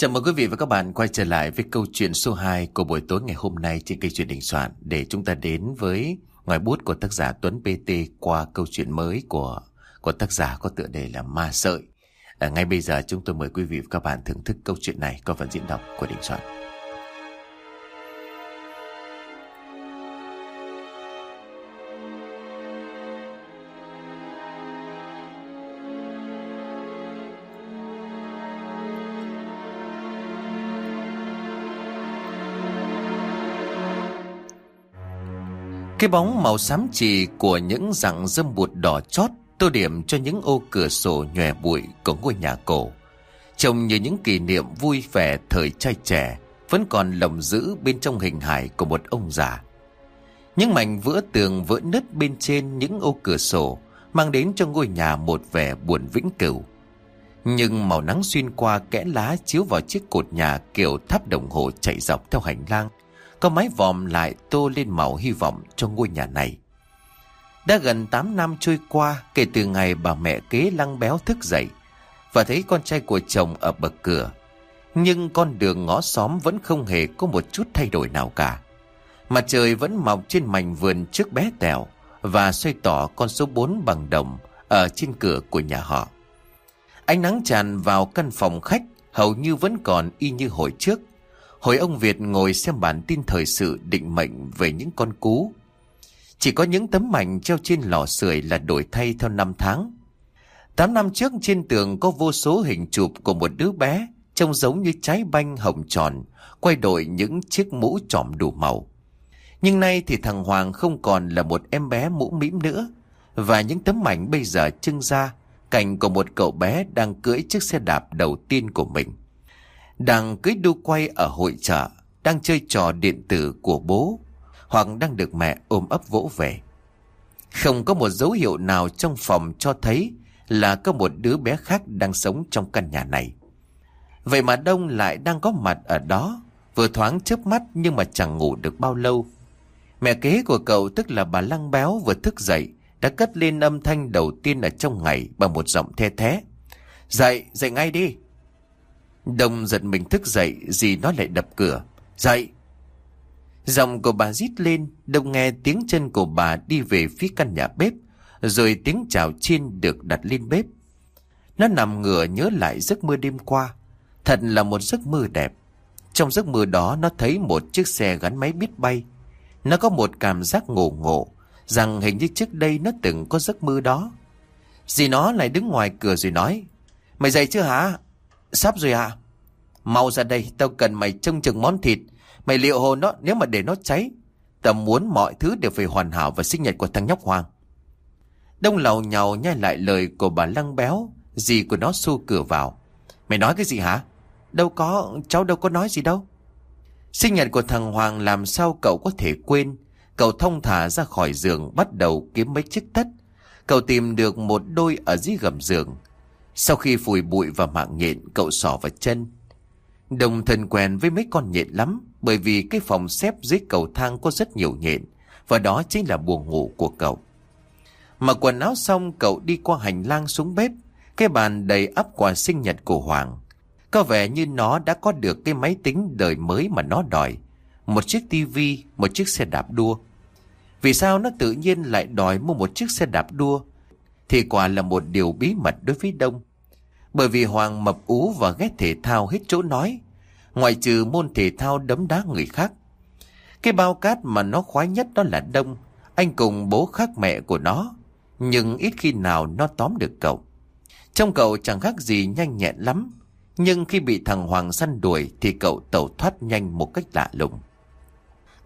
Chào mừng quý vị và các bạn quay trở lại với câu chuyện số 2 của buổi tối ngày hôm nay trên kênh truyện đình soạn để chúng ta đến với ngoài bút của tác giả Tuấn PT qua câu chuyện mới của của tác giả có tựa đề là Ma Sợi. À, ngay bây giờ chúng tôi mời quý vị và các bạn thưởng thức câu chuyện này qua phần diễn đọc của đình soạn. Cái bóng màu xám trì của những rặng dâm bụt đỏ chót tô điểm cho những ô cửa sổ nhòe bụi của ngôi nhà cổ. Trông như những kỷ niệm vui vẻ thời trai trẻ, vẫn còn lồng giữ bên trong hình hài của một ông già. Những mảnh vữa tường vỡ nứt bên trên những ô cửa sổ mang đến cho ngôi nhà một vẻ buồn vĩnh cửu. Nhưng màu nắng xuyên qua kẽ lá chiếu vào chiếc cột nhà kiểu tháp đồng hồ chạy dọc theo hành lang có mái vòm lại tô lên màu hy vọng cho ngôi nhà này. Đã gần 8 năm trôi qua kể từ ngày bà mẹ kế lăng béo thức dậy và thấy con trai của chồng ở bậc cửa. Nhưng con đường ngõ xóm vẫn không hề có một chút thay đổi nào cả. Mặt trời vẫn mọc trên mảnh vườn trước bé tèo và xoay tỏ con số 4 bằng đồng ở trên cửa của nhà họ. Ánh nắng tràn vào căn phòng khách hầu như vẫn còn y như hồi trước. Hồi ông Việt ngồi xem bản tin thời sự định mệnh về những con cú. Chỉ có những tấm mảnh treo trên lò sưởi là đổi thay theo năm tháng. Tám năm trước trên tường có vô số hình chụp của một đứa bé trông giống như trái banh hồng tròn, quay đổi những chiếc mũ trọm đủ màu. Nhưng nay thì thằng Hoàng không còn là một em bé mũ mĩm nữa, và những tấm ảnh bây giờ trưng ra cảnh của một cậu bé đang cưỡi chiếc xe đạp đầu tiên của mình. Đang cưới đu quay ở hội chợ, đang chơi trò điện tử của bố, hoặc đang được mẹ ôm ấp vỗ về. Không có một dấu hiệu nào trong phòng cho thấy là có một đứa bé khác đang sống trong căn nhà này. Vậy mà Đông lại đang có mặt ở đó, vừa thoáng chớp mắt nhưng mà chẳng ngủ được bao lâu. Mẹ kế của cậu tức là bà Lăng Béo vừa thức dậy, đã cất lên âm thanh đầu tiên ở trong ngày bằng một giọng the thế. Dậy, dậy ngay đi. Đông giật mình thức dậy, gì nó lại đập cửa. Dậy! Giọng của bà rít lên, Đông nghe tiếng chân của bà đi về phía căn nhà bếp, rồi tiếng chào chiên được đặt lên bếp. Nó nằm ngửa nhớ lại giấc mơ đêm qua. Thật là một giấc mơ đẹp. Trong giấc mơ đó nó thấy một chiếc xe gắn máy biết bay. Nó có một cảm giác ngộ ngộ, rằng hình như trước đây nó từng có giấc mơ đó. Dì nó lại đứng ngoài cửa rồi nói, Mày dậy chưa hả? Sắp rồi à? Mau ra đây, tao cần mày trông chừng món thịt. Mày liệu hồ nó nếu mà để nó cháy. Tao muốn mọi thứ đều phải hoàn hảo và sinh nhật của thằng nhóc Hoàng. Đông lầu nhào nhai lại lời của bà Lăng Béo, dì của nó xô cửa vào. Mày nói cái gì hả? Đâu có, cháu đâu có nói gì đâu. Sinh nhật của thằng Hoàng làm sao cậu có thể quên. Cậu thông thả ra khỏi giường bắt đầu kiếm mấy chiếc tất. Cậu tìm được một đôi ở dưới gầm giường. Sau khi phủi bụi và mạng nhện, cậu sỏ vào chân. Đồng thân quen với mấy con nhện lắm, bởi vì cái phòng xếp dưới cầu thang có rất nhiều nhện, và đó chính là buồng ngủ của cậu. Mặc quần áo xong, cậu đi qua hành lang xuống bếp, cái bàn đầy ắp quà sinh nhật của Hoàng. Có vẻ như nó đã có được cái máy tính đời mới mà nó đòi. Một chiếc tivi, một chiếc xe đạp đua. Vì sao nó tự nhiên lại đòi mua một chiếc xe đạp đua? Thì quả là một điều bí mật đối với Đông. Bởi vì Hoàng mập ú và ghét thể thao hết chỗ nói. Ngoại trừ môn thể thao đấm đá người khác. Cái bao cát mà nó khoái nhất đó là Đông. Anh cùng bố khác mẹ của nó. Nhưng ít khi nào nó tóm được cậu. Trong cậu chẳng khác gì nhanh nhẹn lắm. Nhưng khi bị thằng Hoàng săn đuổi thì cậu tẩu thoát nhanh một cách lạ lùng.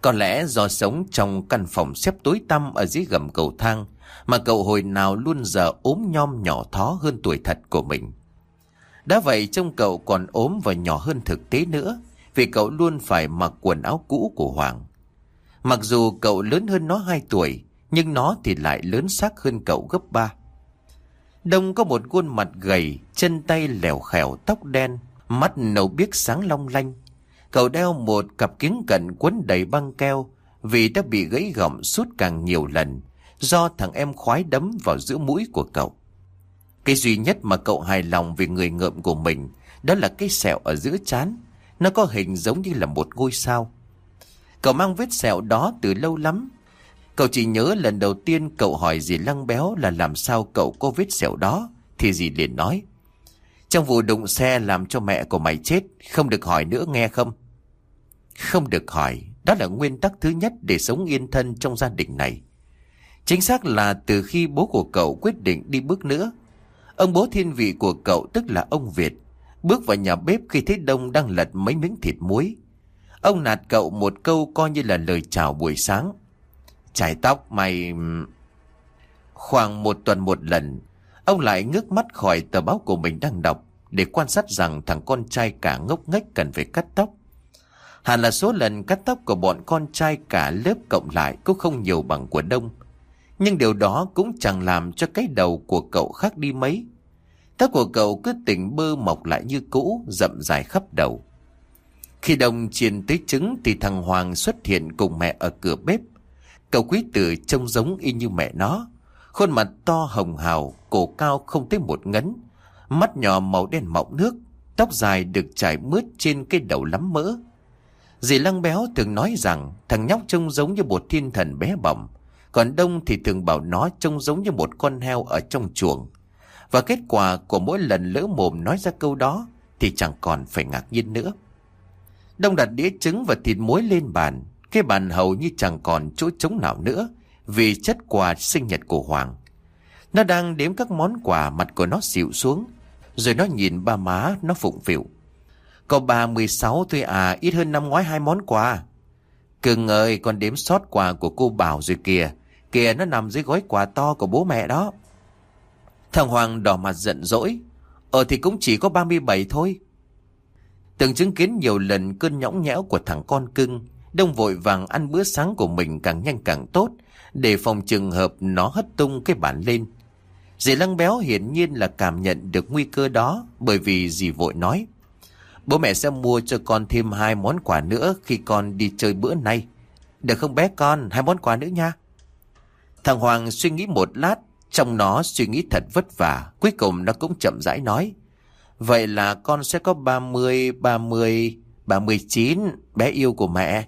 Có lẽ do sống trong căn phòng xếp tối tăm ở dưới gầm cầu thang mà cậu hồi nào luôn giờ ốm nhom nhỏ thó hơn tuổi thật của mình. Đã vậy trông cậu còn ốm và nhỏ hơn thực tế nữa vì cậu luôn phải mặc quần áo cũ của Hoàng. Mặc dù cậu lớn hơn nó 2 tuổi nhưng nó thì lại lớn xác hơn cậu gấp 3. Đông có một khuôn mặt gầy, chân tay lèo khèo, tóc đen, mắt nâu biếc sáng long lanh. Cậu đeo một cặp kính cận quấn đầy băng keo vì đã bị gãy gọng suốt càng nhiều lần do thằng em khoái đấm vào giữa mũi của cậu. Cái duy nhất mà cậu hài lòng về người ngợm của mình, Đó là cái sẹo ở giữa chán. Nó có hình giống như là một ngôi sao. Cậu mang vết sẹo đó từ lâu lắm. Cậu chỉ nhớ lần đầu tiên cậu hỏi dì Lăng Béo là làm sao cậu có vết sẹo đó, Thì dì liền nói, Trong vụ đụng xe làm cho mẹ của mày chết, Không được hỏi nữa nghe không? Không được hỏi, Đó là nguyên tắc thứ nhất để sống yên thân trong gia đình này. Chính xác là từ khi bố của cậu quyết định đi bước nữa Ông bố thiên vị của cậu tức là ông Việt. Bước vào nhà bếp khi thấy Đông đang lật mấy miếng thịt muối. Ông nạt cậu một câu coi như là lời chào buổi sáng. Chải tóc mày... Khoảng một tuần một lần. Ông lại ngước mắt khỏi tờ báo của mình đang đọc Để quan sát rằng thằng con trai cả ngốc nghếch cần phải cắt tóc. Hẳn là số lần cắt tóc của bọn con trai cả lớp cộng lại cũng không nhiều bằng của Đông. Nhưng điều đó cũng chẳng làm cho cái đầu của cậu khác đi mấy Tóc của cậu cứ tỉnh bơ mọc lại như cũ, rậm dài khắp đầu. Khi đồng chiền tới trứng thì thằng Hoàng xuất hiện cùng mẹ ở cửa bếp. Cậu quý tử trông giống y như mẹ nó. Khuôn mặt to hồng hào, cổ cao không tới một ngấn. Mắt nhỏ màu đen mọng nước, tóc dài được trải mướt trên cái đầu lắm mỡ. Dì Lăng Béo thường nói rằng thằng nhóc trông giống như một thiên thần bé bỏng. Còn Đông thì thường bảo nó trông giống như một con heo ở trong chuồng. Và kết quả của mỗi lần lỡ mồm nói ra câu đó thì chẳng còn phải ngạc nhiên nữa. Đông đặt đĩa trứng và thịt muối lên bàn. Cái bàn hầu như chẳng còn chỗ trống nào nữa vì chất quà sinh nhật của Hoàng. Nó đang đếm các món quà mặt của nó xịu xuống. Rồi nó nhìn ba má nó phụng phịu. Cậu bà 16 thôi à, ít hơn năm ngoái hai món quà. Cưng ơi, con đếm sót quà của cô Bảo rồi kìa. Kìa nó nằm dưới gói quà to của bố mẹ đó. Thằng Hoàng đỏ mặt giận dỗi. Ờ thì cũng chỉ có 37 thôi. Từng chứng kiến nhiều lần cơn nhõng nhẽo của thằng con cưng, đông vội vàng ăn bữa sáng của mình càng nhanh càng tốt, để phòng trường hợp nó hất tung cái bản lên. Dì lăng béo hiển nhiên là cảm nhận được nguy cơ đó, bởi vì dì vội nói. Bố mẹ sẽ mua cho con thêm hai món quà nữa khi con đi chơi bữa nay. Được không bé con, hai món quà nữa nha. Thằng Hoàng suy nghĩ một lát trong nó suy nghĩ thật vất vả, cuối cùng nó cũng chậm rãi nói. Vậy là con sẽ có 30, 30, 39, bé yêu của mẹ.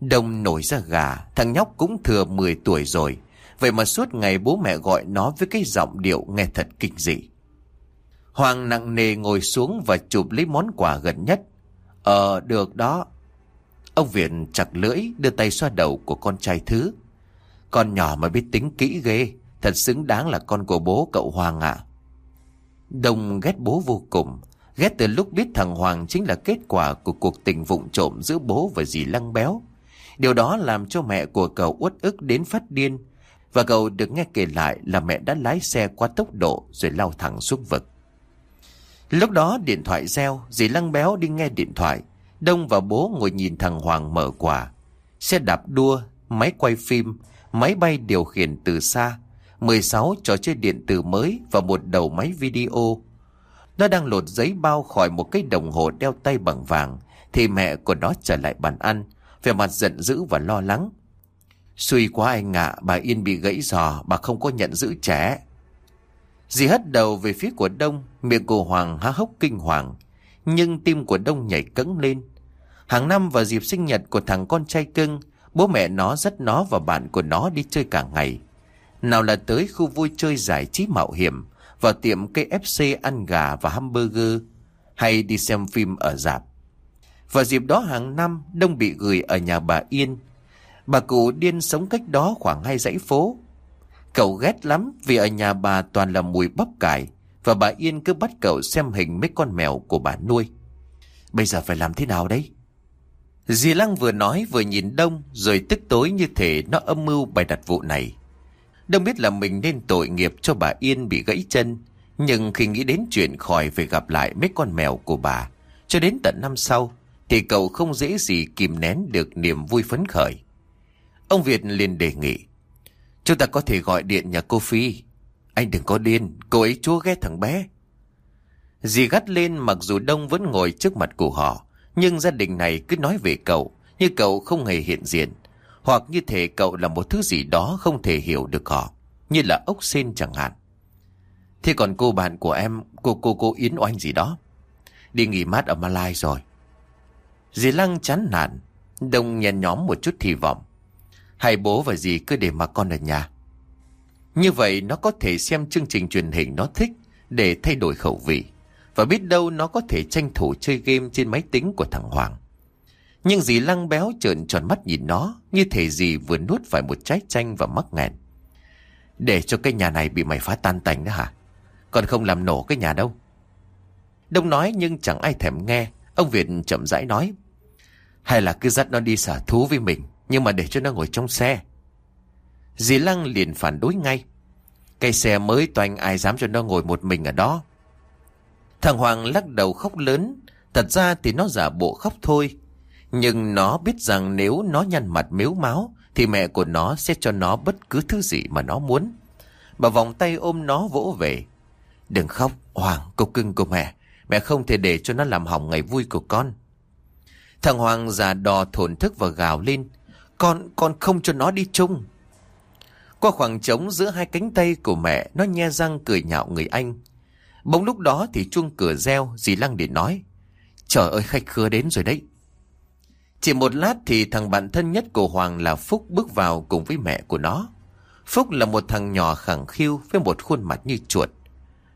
Đông nổi ra gà, thằng nhóc cũng thừa 10 tuổi rồi. Vậy mà suốt ngày bố mẹ gọi nó với cái giọng điệu nghe thật kinh dị. Hoàng nặng nề ngồi xuống và chụp lấy món quà gần nhất. Ờ, được đó. Ông Viện chặt lưỡi đưa tay xoa đầu của con trai thứ. Con nhỏ mà biết tính kỹ ghê. Thật xứng đáng là con của bố cậu Hoàng ạ. Đông ghét bố vô cùng. Ghét từ lúc biết thằng Hoàng chính là kết quả của cuộc tình vụng trộm giữa bố và dì Lăng Béo. Điều đó làm cho mẹ của cậu uất ức đến phát điên. Và cậu được nghe kể lại là mẹ đã lái xe qua tốc độ rồi lao thẳng xuống vực. Lúc đó điện thoại reo, dì Lăng Béo đi nghe điện thoại. Đông và bố ngồi nhìn thằng Hoàng mở quà. Xe đạp đua, máy quay phim, máy bay điều khiển từ xa, 16 trò chơi điện tử mới và một đầu máy video. Nó đang lột giấy bao khỏi một cái đồng hồ đeo tay bằng vàng, thì mẹ của nó trở lại bàn ăn, vẻ mặt giận dữ và lo lắng. Xui quá anh ạ, bà Yên bị gãy giò, bà không có nhận giữ trẻ. Dì hất đầu về phía của Đông, miệng của Hoàng há hốc kinh hoàng, nhưng tim của Đông nhảy cẫng lên. Hàng năm vào dịp sinh nhật của thằng con trai cưng, bố mẹ nó dắt nó và bạn của nó đi chơi cả ngày. Nào là tới khu vui chơi giải trí mạo hiểm, vào tiệm KFC ăn gà và hamburger, hay đi xem phim ở dạp. Vào dịp đó hàng năm, Đông bị gửi ở nhà bà Yên. Bà cụ điên sống cách đó khoảng hai dãy phố. Cậu ghét lắm vì ở nhà bà toàn là mùi bắp cải, và bà Yên cứ bắt cậu xem hình mấy con mèo của bà nuôi. Bây giờ phải làm thế nào đấy? Dì Lăng vừa nói vừa nhìn Đông rồi tức tối như thể nó âm mưu bày đặt vụ này. Đông biết là mình nên tội nghiệp cho bà Yên bị gãy chân. Nhưng khi nghĩ đến chuyện khỏi phải gặp lại mấy con mèo của bà, cho đến tận năm sau, thì cậu không dễ gì kìm nén được niềm vui phấn khởi. Ông Việt liền đề nghị, chúng ta có thể gọi điện nhà cô Phi. Anh đừng có điên, cô ấy chúa ghét thằng bé. Dì gắt lên mặc dù Đông vẫn ngồi trước mặt của họ, nhưng gia đình này cứ nói về cậu, như cậu không hề hiện diện. Hoặc như thể cậu là một thứ gì đó không thể hiểu được họ. Như là ốc sen chẳng hạn. Thế còn cô bạn của em, cô cô cô Yến Oanh gì đó. đi nghỉ mát ở Malai rồi. Dì Lăng chán nản, Đông nhen nhóm một chút hy vọng. Hai bố và dì cứ để mà con ở nhà. Như vậy nó có thể xem chương trình truyền hình nó thích để thay đổi khẩu vị. Và biết đâu nó có thể tranh thủ chơi game trên máy tính của thằng Hoàng. Nhưng dì lăng béo trợn tròn mắt nhìn nó, như thể dì vừa nuốt phải một trái chanh và mắc nghẹn. Để cho cái nhà này bị mày phá tan tành đó hả? Còn không làm nổ cái nhà đâu. Đông nói nhưng chẳng ai thèm nghe. Ông Việt chậm rãi nói. Hay là cứ dắt nó đi xả thú với mình, Nhưng mà để cho nó ngồi trong xe Dì Lăng liền phản đối ngay Cây xe mới toanh ai dám cho nó ngồi một mình ở đó Thằng Hoàng lắc đầu khóc lớn Thật ra thì nó giả bộ khóc thôi Nhưng nó biết rằng nếu nó nhăn mặt miếu máu Thì mẹ của nó sẽ cho nó bất cứ thứ gì mà nó muốn Bà vòng tay ôm nó vỗ về Đừng khóc Hoàng cục cưng của mẹ Mẹ không thể để cho nó làm hỏng ngày vui của con Thằng Hoàng già đò thổn thức và gào lên. Con, con không cho nó đi chung. Qua khoảng trống giữa hai cánh tay của mẹ, nó nhe răng cười nhạo người anh. Bỗng lúc đó thì chuông cửa reo, dì Lăng để nói. Trời ơi khách khứa đến rồi đấy. Chỉ một lát thì thằng bạn thân nhất của Hoàng là Phúc bước vào cùng với mẹ của nó. Phúc là một thằng nhỏ khẳng khiu với một khuôn mặt như chuột.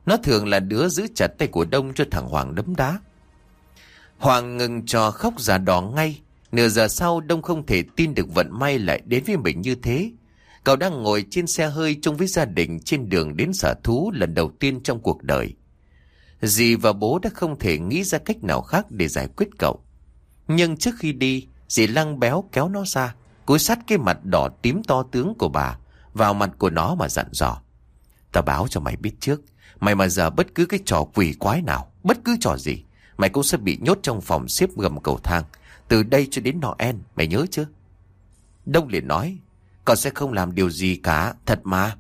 Nó thường là đứa giữ chặt tay của Đông cho thằng Hoàng đấm đá. Hoàng ngừng trò khóc giả đỏ ngay. Nửa giờ sau Đông không thể tin được vận may lại đến với mình như thế. Cậu đang ngồi trên xe hơi chung với gia đình trên đường đến sở thú lần đầu tiên trong cuộc đời. Dì và bố đã không thể nghĩ ra cách nào khác để giải quyết cậu. Nhưng trước khi đi, dì lăng béo kéo nó ra, cúi sát cái mặt đỏ tím to tướng của bà, vào mặt của nó mà dặn dò. Tao báo cho mày biết trước, mày mà giờ bất cứ cái trò quỷ quái nào, bất cứ trò gì, Mày cũng sẽ bị nhốt trong phòng xếp gầm cầu thang Từ đây cho đến Noel Mày nhớ chưa Đông liền nói Con sẽ không làm điều gì cả Thật mà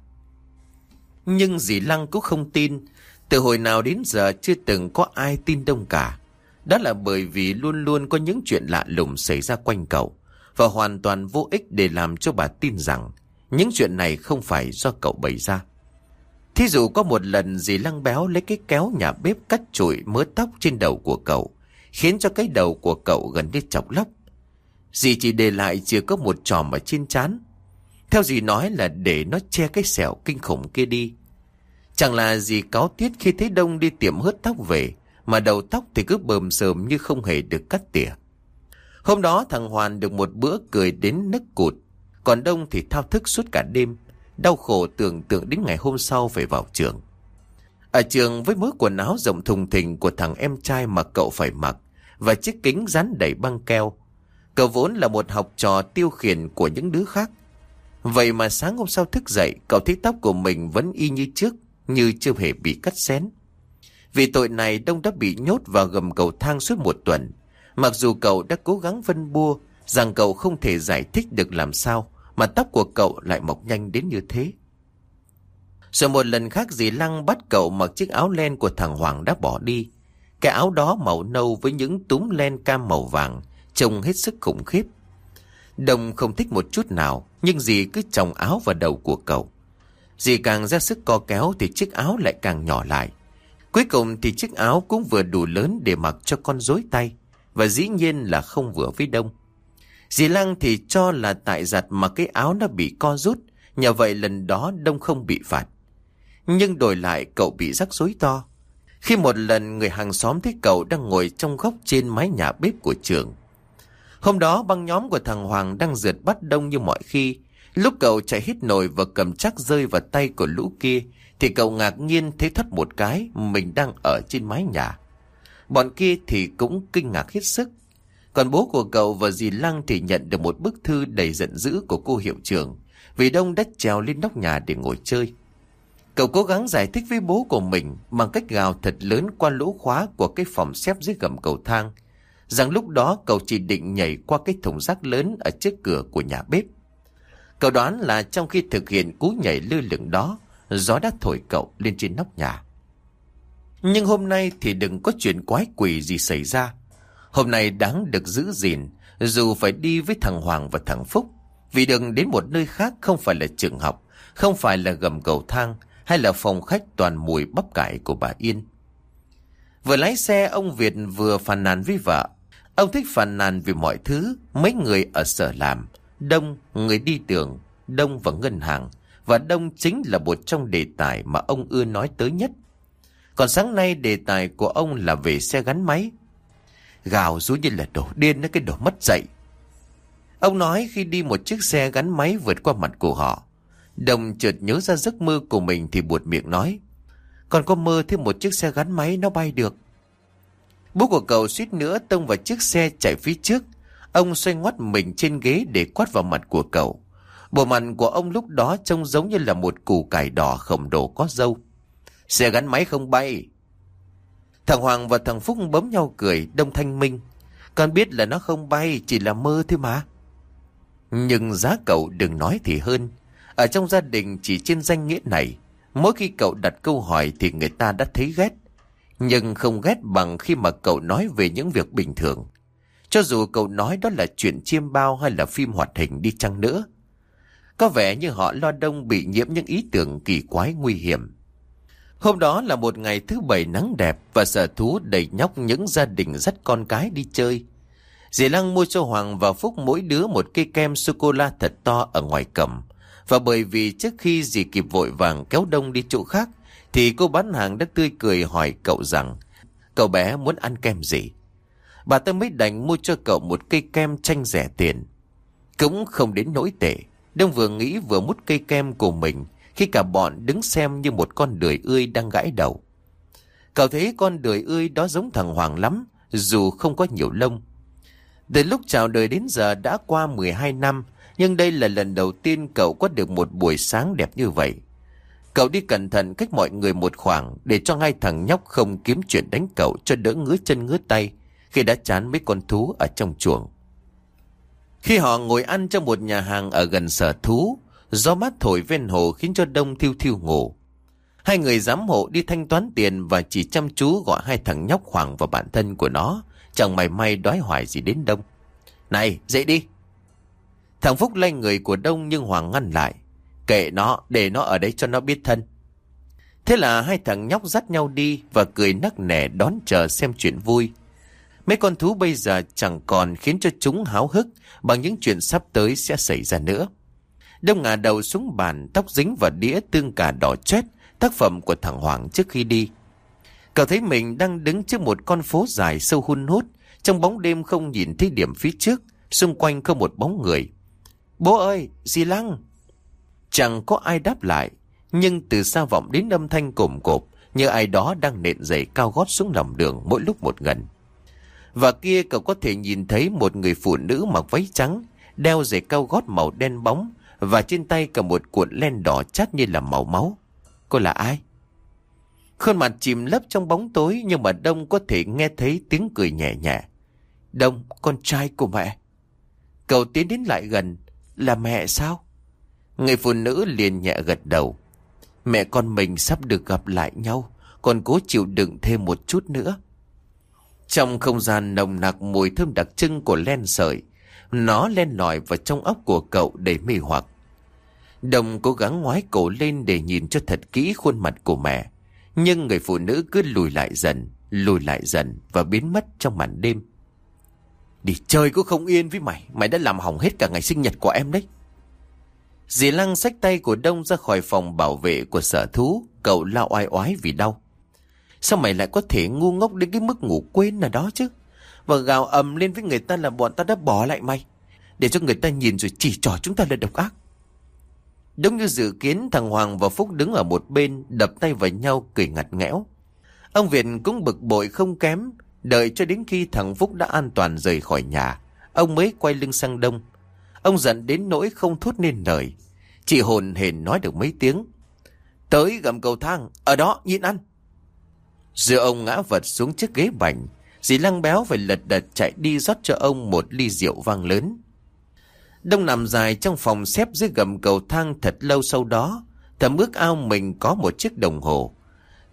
Nhưng dì Lăng cũng không tin từ hồi nào đến giờ chưa từng có ai tin Đông cả Đó là bởi vì luôn luôn có những chuyện lạ lùng xảy ra quanh cậu Và hoàn toàn vô ích để làm cho bà tin rằng Những chuyện này không phải do cậu bày ra Thí dụ có một lần dì lăng béo lấy cái kéo nhà bếp cắt chùi mớ tóc trên đầu của cậu, khiến cho cái đầu của cậu gần như chọc lóc. Dì chỉ để lại chưa có một tròm ở trên chán. Theo dì nói là để nó che cái sẹo kinh khủng kia đi. Chẳng là gì cáo tiết khi thấy Đông đi tiệm hớt tóc về, mà đầu tóc thì cứ bờm sờm như không hề được cắt tỉa. Hôm đó thằng Hoàn được một bữa cười đến nức cụt, còn Đông thì thao thức suốt cả đêm đau khổ tưởng tượng đến ngày hôm sau phải vào trường. Ở trường với mớ quần áo rộng thùng thình của thằng em trai mà cậu phải mặc và chiếc kính dán đầy băng keo. Cậu vốn là một học trò tiêu khiển của những đứa khác. Vậy mà sáng hôm sau thức dậy, cậu thấy tóc của mình vẫn y như trước, như chưa hề bị cắt xén. Vì tội này Đông đã bị nhốt vào gầm cầu thang suốt một tuần. Mặc dù cậu đã cố gắng phân bua rằng cậu không thể giải thích được làm sao mà tóc của cậu lại mọc nhanh đến như thế. Rồi một lần khác dì Lăng bắt cậu mặc chiếc áo len của thằng Hoàng đã bỏ đi. Cái áo đó màu nâu với những túm len cam màu vàng, trông hết sức khủng khiếp. Đồng không thích một chút nào, nhưng dì cứ trồng áo vào đầu của cậu. Dì càng ra sức co kéo thì chiếc áo lại càng nhỏ lại. Cuối cùng thì chiếc áo cũng vừa đủ lớn để mặc cho con rối tay, và dĩ nhiên là không vừa với đông. Dì Lăng thì cho là tại giặt mà cái áo nó bị co rút, nhờ vậy lần đó Đông không bị phạt. Nhưng đổi lại cậu bị rắc rối to. Khi một lần người hàng xóm thấy cậu đang ngồi trong góc trên mái nhà bếp của trường. Hôm đó băng nhóm của thằng Hoàng đang rượt bắt Đông như mọi khi. Lúc cậu chạy hít nổi và cầm chắc rơi vào tay của lũ kia, thì cậu ngạc nhiên thấy thấp một cái mình đang ở trên mái nhà. Bọn kia thì cũng kinh ngạc hết sức. Còn bố của cậu và dì Lăng thì nhận được một bức thư đầy giận dữ của cô hiệu trưởng vì Đông đã trèo lên nóc nhà để ngồi chơi. Cậu cố gắng giải thích với bố của mình bằng cách gào thật lớn qua lỗ khóa của cái phòng xếp dưới gầm cầu thang rằng lúc đó cậu chỉ định nhảy qua cái thùng rác lớn ở trước cửa của nhà bếp. Cậu đoán là trong khi thực hiện cú nhảy lư lửng đó, gió đã thổi cậu lên trên nóc nhà. Nhưng hôm nay thì đừng có chuyện quái quỷ gì xảy ra. Hôm nay đáng được giữ gìn, dù phải đi với thằng Hoàng và thằng Phúc. Vì đường đến một nơi khác không phải là trường học, không phải là gầm cầu thang, hay là phòng khách toàn mùi bắp cải của bà Yên. Vừa lái xe ông Việt vừa phàn nàn với vợ. Ông thích phàn nàn vì mọi thứ, mấy người ở sở làm, đông, người đi đường, đông và ngân hàng. Và đông chính là một trong đề tài mà ông ưa nói tới nhất. Còn sáng nay đề tài của ông là về xe gắn máy. Gào rú như là đổ điên cái đổ mất dậy. Ông nói khi đi một chiếc xe gắn máy vượt qua mặt của họ. Đồng chợt nhớ ra giấc mơ của mình thì buột miệng nói. Còn có mơ thêm một chiếc xe gắn máy nó bay được. Bố của cậu suýt nữa tông vào chiếc xe chạy phía trước. Ông xoay ngoắt mình trên ghế để quát vào mặt của cậu. Bộ mặt của ông lúc đó trông giống như là một củ cải đỏ khổng độ có dâu. Xe gắn máy không bay. Thằng Hoàng và thằng Phúc bấm nhau cười, đông thanh minh. Con biết là nó không bay, chỉ là mơ thôi mà. Nhưng giá cậu đừng nói thì hơn. Ở trong gia đình chỉ trên danh nghĩa này, mỗi khi cậu đặt câu hỏi thì người ta đã thấy ghét. Nhưng không ghét bằng khi mà cậu nói về những việc bình thường. Cho dù cậu nói đó là chuyện chiêm bao hay là phim hoạt hình đi chăng nữa. Có vẻ như họ lo đông bị nhiễm những ý tưởng kỳ quái nguy hiểm. Hôm đó là một ngày thứ bảy nắng đẹp và sở thú đầy nhóc những gia đình dắt con cái đi chơi. Dì Lăng mua cho Hoàng và Phúc mỗi đứa một cây kem sô-cô-la thật to ở ngoài cầm. Và bởi vì trước khi dì kịp vội vàng kéo đông đi chỗ khác, thì cô bán hàng đã tươi cười hỏi cậu rằng cậu bé muốn ăn kem gì. Bà ta mới đành mua cho cậu một cây kem chanh rẻ tiền. Cũng không đến nỗi tệ. Đông vừa nghĩ vừa mút cây kem của mình khi cả bọn đứng xem như một con đười ươi đang gãi đầu. Cậu thấy con đười ươi đó giống thằng Hoàng lắm, dù không có nhiều lông. Từ lúc chào đời đến giờ đã qua 12 năm, nhưng đây là lần đầu tiên cậu có được một buổi sáng đẹp như vậy. Cậu đi cẩn thận cách mọi người một khoảng để cho hai thằng nhóc không kiếm chuyện đánh cậu cho đỡ ngứa chân ngứa tay khi đã chán mấy con thú ở trong chuồng. Khi họ ngồi ăn trong một nhà hàng ở gần sở thú, gió mát thổi ven hồ khiến cho đông thiêu thiêu ngủ. Hai người giám hộ đi thanh toán tiền và chỉ chăm chú gọi hai thằng nhóc Hoàng và bản thân của nó, chẳng mày may đói hoài gì đến đông. Này, dậy đi! Thằng Phúc lay người của đông nhưng Hoàng ngăn lại. Kệ nó, để nó ở đây cho nó biết thân. Thế là hai thằng nhóc dắt nhau đi và cười nắc nẻ đón chờ xem chuyện vui. Mấy con thú bây giờ chẳng còn khiến cho chúng háo hức bằng những chuyện sắp tới sẽ xảy ra nữa. Đông ngả đầu xuống bàn, tóc dính vào đĩa tương cà đỏ chét, tác phẩm của thằng Hoàng trước khi đi. Cậu thấy mình đang đứng trước một con phố dài sâu hun hút, trong bóng đêm không nhìn thấy điểm phía trước, xung quanh không một bóng người. Bố ơi, dì Lăng! Chẳng có ai đáp lại, nhưng từ xa vọng đến âm thanh cồm cộp, như ai đó đang nện giày cao gót xuống lòng đường mỗi lúc một gần. Và kia cậu có thể nhìn thấy một người phụ nữ mặc váy trắng, đeo giày cao gót màu đen bóng, và trên tay cầm một cuộn len đỏ chát như là màu máu. Cô là ai? Khuôn mặt chìm lấp trong bóng tối nhưng mà Đông có thể nghe thấy tiếng cười nhẹ nhẹ. Đông, con trai của mẹ. Cậu tiến đến lại gần. Là mẹ sao? Người phụ nữ liền nhẹ gật đầu. Mẹ con mình sắp được gặp lại nhau. Còn cố chịu đựng thêm một chút nữa. Trong không gian nồng nặc mùi thơm đặc trưng của len sợi. Nó len lỏi vào trong óc của cậu để mê hoặc. Đồng cố gắng ngoái cổ lên để nhìn cho thật kỹ khuôn mặt của mẹ. Nhưng người phụ nữ cứ lùi lại dần, lùi lại dần và biến mất trong màn đêm. Đi chơi cũng không yên với mày, mày đã làm hỏng hết cả ngày sinh nhật của em đấy. Dì Lăng xách tay của Đông ra khỏi phòng bảo vệ của sở thú, cậu lao oai oái vì đau. Sao mày lại có thể ngu ngốc đến cái mức ngủ quên là đó chứ? Và gào ầm lên với người ta là bọn ta đã bỏ lại mày. Để cho người ta nhìn rồi chỉ trỏ chúng ta là độc ác. Đúng như dự kiến thằng Hoàng và Phúc đứng ở một bên đập tay vào nhau cười ngặt nghẽo. Ông Việt cũng bực bội không kém, đợi cho đến khi thằng Phúc đã an toàn rời khỏi nhà. Ông mới quay lưng sang đông. Ông giận đến nỗi không thốt nên lời. Chị hồn hền nói được mấy tiếng. Tới gầm cầu thang, ở đó nhịn ăn. Giữa ông ngã vật xuống chiếc ghế bành, dì lăng béo phải lật đật chạy đi rót cho ông một ly rượu vang lớn. Đông nằm dài trong phòng xếp dưới gầm cầu thang thật lâu sau đó, thầm ước ao mình có một chiếc đồng hồ.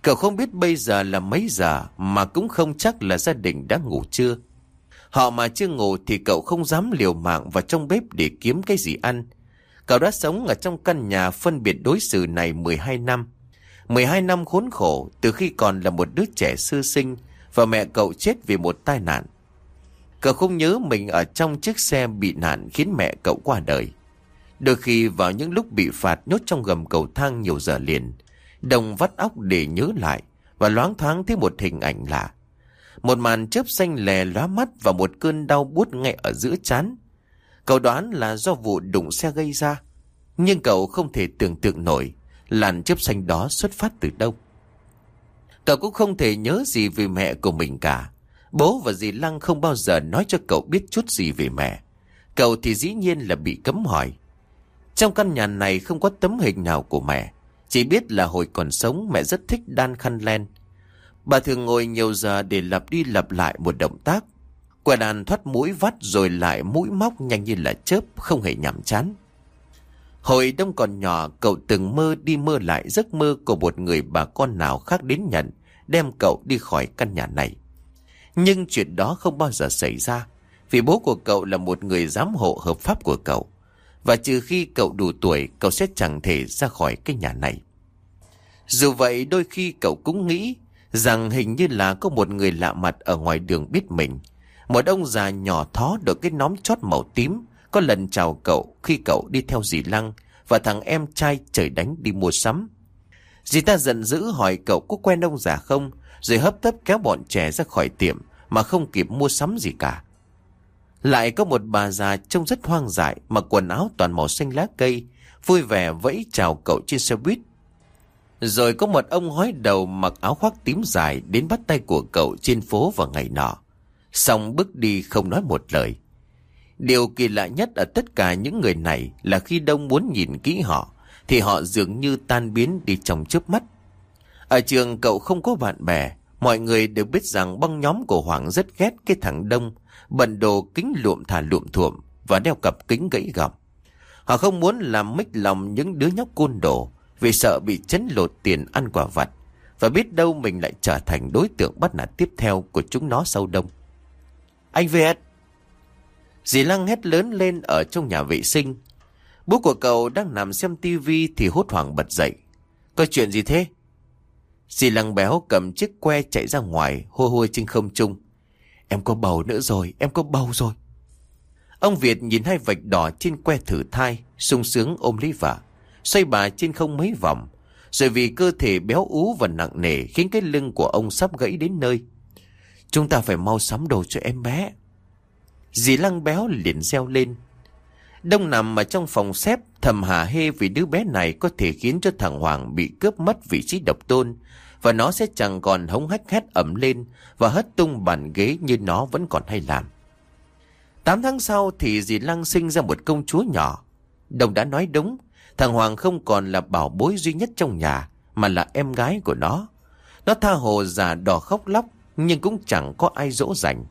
Cậu không biết bây giờ là mấy giờ mà cũng không chắc là gia đình đã ngủ chưa. Họ mà chưa ngủ thì cậu không dám liều mạng vào trong bếp để kiếm cái gì ăn. Cậu đã sống ở trong căn nhà phân biệt đối xử này 12 năm. 12 năm khốn khổ từ khi còn là một đứa trẻ sơ sinh và mẹ cậu chết vì một tai nạn. Cậu không nhớ mình ở trong chiếc xe bị nạn khiến mẹ cậu qua đời. Đôi khi vào những lúc bị phạt nhốt trong gầm cầu thang nhiều giờ liền, Đồng vắt óc để nhớ lại và loáng thoáng thấy một hình ảnh lạ. Một màn chớp xanh lè lóa mắt và một cơn đau buốt ngay ở giữa chán. Cậu đoán là do vụ đụng xe gây ra. Nhưng cậu không thể tưởng tượng nổi làn chớp xanh đó xuất phát từ đâu. Cậu cũng không thể nhớ gì về mẹ của mình cả. Bố và dì Lăng không bao giờ nói cho cậu biết chút gì về mẹ. Cậu thì dĩ nhiên là bị cấm hỏi. Trong căn nhà này không có tấm hình nào của mẹ. Chỉ biết là hồi còn sống mẹ rất thích đan khăn len. Bà thường ngồi nhiều giờ để lặp đi lặp lại một động tác. Quả đàn thoát mũi vắt rồi lại mũi móc nhanh như là chớp, không hề nhảm chán. Hồi đông còn nhỏ, cậu từng mơ đi mơ lại giấc mơ của một người bà con nào khác đến nhận, đem cậu đi khỏi căn nhà này. Nhưng chuyện đó không bao giờ xảy ra, vì bố của cậu là một người giám hộ hợp pháp của cậu. Và trừ khi cậu đủ tuổi, cậu sẽ chẳng thể ra khỏi cái nhà này. Dù vậy, đôi khi cậu cũng nghĩ rằng hình như là có một người lạ mặt ở ngoài đường biết mình. Một ông già nhỏ thó được cái nóm chót màu tím, có lần chào cậu khi cậu đi theo dì Lăng và thằng em trai trời đánh đi mua sắm. Dì ta giận dữ hỏi cậu có quen ông già không, rồi hấp tấp kéo bọn trẻ ra khỏi tiệm mà không kịp mua sắm gì cả. Lại có một bà già trông rất hoang dại mà quần áo toàn màu xanh lá cây, vui vẻ vẫy chào cậu trên xe buýt. Rồi có một ông hói đầu mặc áo khoác tím dài đến bắt tay của cậu trên phố vào ngày nọ. Xong bước đi không nói một lời. Điều kỳ lạ nhất ở tất cả những người này là khi đông muốn nhìn kỹ họ, thì họ dường như tan biến đi trong chớp mắt. Ở trường cậu không có bạn bè, mọi người đều biết rằng băng nhóm của Hoàng rất ghét cái thằng Đông, bận đồ kính lụm thả lụm thuộm và đeo cặp kính gãy gọc. Họ không muốn làm mích lòng những đứa nhóc côn đồ vì sợ bị chấn lột tiền ăn quả vặt và biết đâu mình lại trở thành đối tượng bắt nạt tiếp theo của chúng nó sau đông. Anh Việt! Dì Lăng hét lớn lên ở trong nhà vệ sinh. Bố của cậu đang nằm xem tivi thì hốt hoảng bật dậy. Có chuyện gì thế? Dì Lăng béo cầm chiếc que chạy ra ngoài, hô hô trên không trung. Em có bầu nữa rồi, em có bầu rồi. Ông Việt nhìn hai vạch đỏ trên que thử thai, sung sướng ôm lấy vợ, xoay bà trên không mấy vòng. Rồi vì cơ thể béo ú và nặng nề khiến cái lưng của ông sắp gãy đến nơi. Chúng ta phải mau sắm đồ cho em bé. Dì lăng béo liền reo lên. Đông nằm ở trong phòng xếp thầm hà hê vì đứa bé này có thể khiến cho thằng Hoàng bị cướp mất vị trí độc tôn và nó sẽ chẳng còn hống hách hét ẩm lên và hất tung bàn ghế như nó vẫn còn hay làm. Tám tháng sau thì dì Lăng sinh ra một công chúa nhỏ. Đồng đã nói đúng, thằng Hoàng không còn là bảo bối duy nhất trong nhà, mà là em gái của nó. Nó tha hồ già đỏ khóc lóc, nhưng cũng chẳng có ai dỗ dành.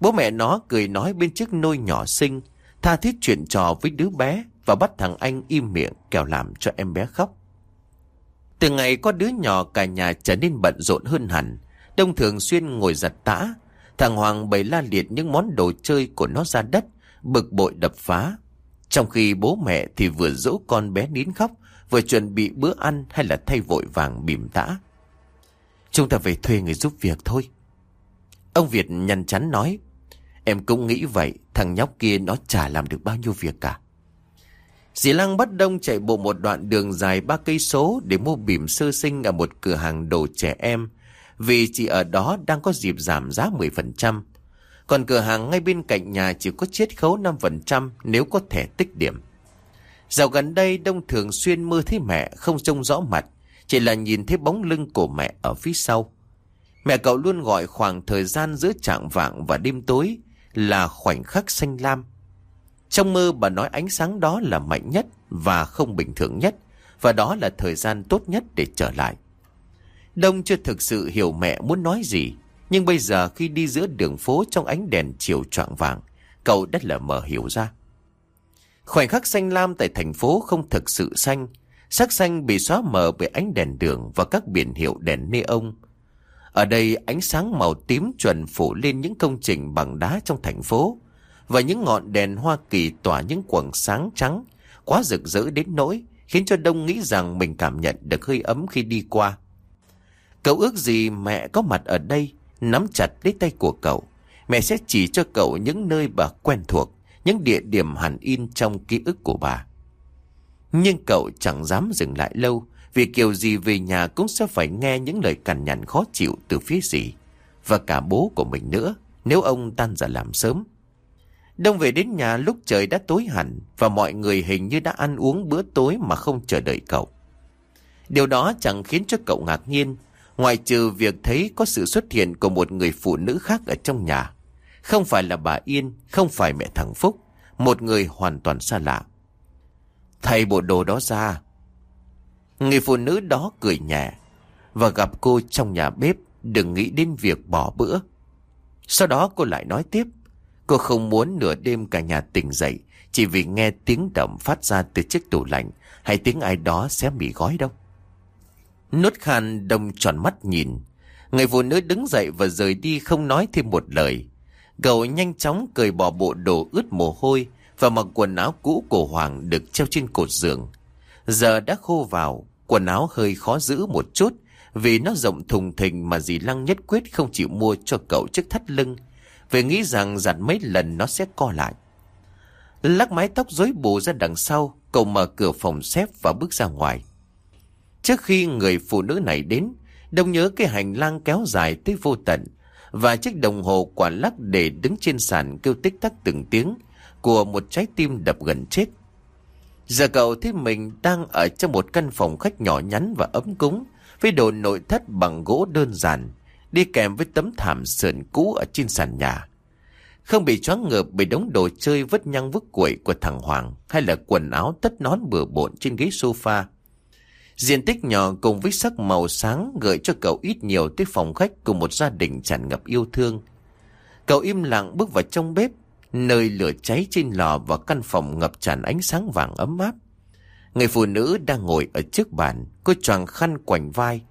Bố mẹ nó cười nói bên chiếc nôi nhỏ xinh, tha thiết chuyện trò với đứa bé và bắt thằng anh im miệng kẻo làm cho em bé khóc. Từ ngày có đứa nhỏ cả nhà trở nên bận rộn hơn hẳn, Đông thường xuyên ngồi giặt tã, thằng Hoàng bày la liệt những món đồ chơi của nó ra đất, bực bội đập phá. Trong khi bố mẹ thì vừa dỗ con bé nín khóc, vừa chuẩn bị bữa ăn hay là thay vội vàng bìm tã. Chúng ta về thuê người giúp việc thôi. Ông Việt nhăn chắn nói, em cũng nghĩ vậy, thằng nhóc kia nó chả làm được bao nhiêu việc cả. Dì Lăng bắt đông chạy bộ một đoạn đường dài ba cây số để mua bỉm sơ sinh ở một cửa hàng đồ trẻ em, vì chỉ ở đó đang có dịp giảm giá 10%. Còn cửa hàng ngay bên cạnh nhà chỉ có chiết khấu 5% nếu có thẻ tích điểm. Dạo gần đây Đông thường xuyên mơ thấy mẹ không trông rõ mặt, chỉ là nhìn thấy bóng lưng của mẹ ở phía sau. Mẹ cậu luôn gọi khoảng thời gian giữa trạng vạng và đêm tối là khoảnh khắc xanh lam. Trong mơ bà nói ánh sáng đó là mạnh nhất và không bình thường nhất, và đó là thời gian tốt nhất để trở lại. Đông chưa thực sự hiểu mẹ muốn nói gì, nhưng bây giờ khi đi giữa đường phố trong ánh đèn chiều choạng vàng, cậu đã lờ mờ hiểu ra. Khoảnh khắc xanh lam tại thành phố không thực sự xanh, sắc xanh bị xóa mờ bởi ánh đèn đường và các biển hiệu đèn neon. Ở đây ánh sáng màu tím chuẩn phủ lên những công trình bằng đá trong thành phố, và những ngọn đèn Hoa Kỳ tỏa những quầng sáng trắng, quá rực rỡ đến nỗi, khiến cho Đông nghĩ rằng mình cảm nhận được hơi ấm khi đi qua. Cậu ước gì mẹ có mặt ở đây, nắm chặt lấy tay của cậu. Mẹ sẽ chỉ cho cậu những nơi bà quen thuộc, những địa điểm hẳn in trong ký ức của bà. Nhưng cậu chẳng dám dừng lại lâu, vì kiểu gì về nhà cũng sẽ phải nghe những lời cằn nhằn khó chịu từ phía dì, và cả bố của mình nữa, nếu ông tan ra làm sớm. Đông về đến nhà lúc trời đã tối hẳn và mọi người hình như đã ăn uống bữa tối mà không chờ đợi cậu. Điều đó chẳng khiến cho cậu ngạc nhiên, ngoại trừ việc thấy có sự xuất hiện của một người phụ nữ khác ở trong nhà. Không phải là bà Yên, không phải mẹ thằng Phúc, một người hoàn toàn xa lạ. thay bộ đồ đó ra. Người phụ nữ đó cười nhẹ và gặp cô trong nhà bếp đừng nghĩ đến việc bỏ bữa. Sau đó cô lại nói tiếp. Cô không muốn nửa đêm cả nhà tỉnh dậy chỉ vì nghe tiếng động phát ra từ chiếc tủ lạnh hay tiếng ai đó xé mì gói đâu. Nốt khan đông tròn mắt nhìn. Người phụ nữ đứng dậy và rời đi không nói thêm một lời. Cậu nhanh chóng cởi bỏ bộ đồ ướt mồ hôi và mặc quần áo cũ của Hoàng được treo trên cột giường. Giờ đã khô vào, quần áo hơi khó giữ một chút vì nó rộng thùng thình mà dì Lăng nhất quyết không chịu mua cho cậu chiếc thắt lưng vì nghĩ rằng giặt mấy lần nó sẽ co lại. Lắc mái tóc rối bù ra đằng sau, cậu mở cửa phòng xếp và bước ra ngoài. Trước khi người phụ nữ này đến, Đông nhớ cái hành lang kéo dài tới vô tận và chiếc đồng hồ quả lắc để đứng trên sàn kêu tích tắc từng tiếng của một trái tim đập gần chết. Giờ cậu thấy mình đang ở trong một căn phòng khách nhỏ nhắn và ấm cúng với đồ nội thất bằng gỗ đơn giản, đi kèm với tấm thảm sườn cũ ở trên sàn nhà. Không bị choáng ngợp bởi đống đồ chơi vứt nhăng vứt quậy của thằng Hoàng hay là quần áo tất nón bừa bộn trên ghế sofa. Diện tích nhỏ cùng với sắc màu sáng gợi cho cậu ít nhiều tới phòng khách của một gia đình tràn ngập yêu thương. Cậu im lặng bước vào trong bếp, nơi lửa cháy trên lò và căn phòng ngập tràn ánh sáng vàng ấm áp. Người phụ nữ đang ngồi ở trước bàn, cô choàng khăn quảnh vai.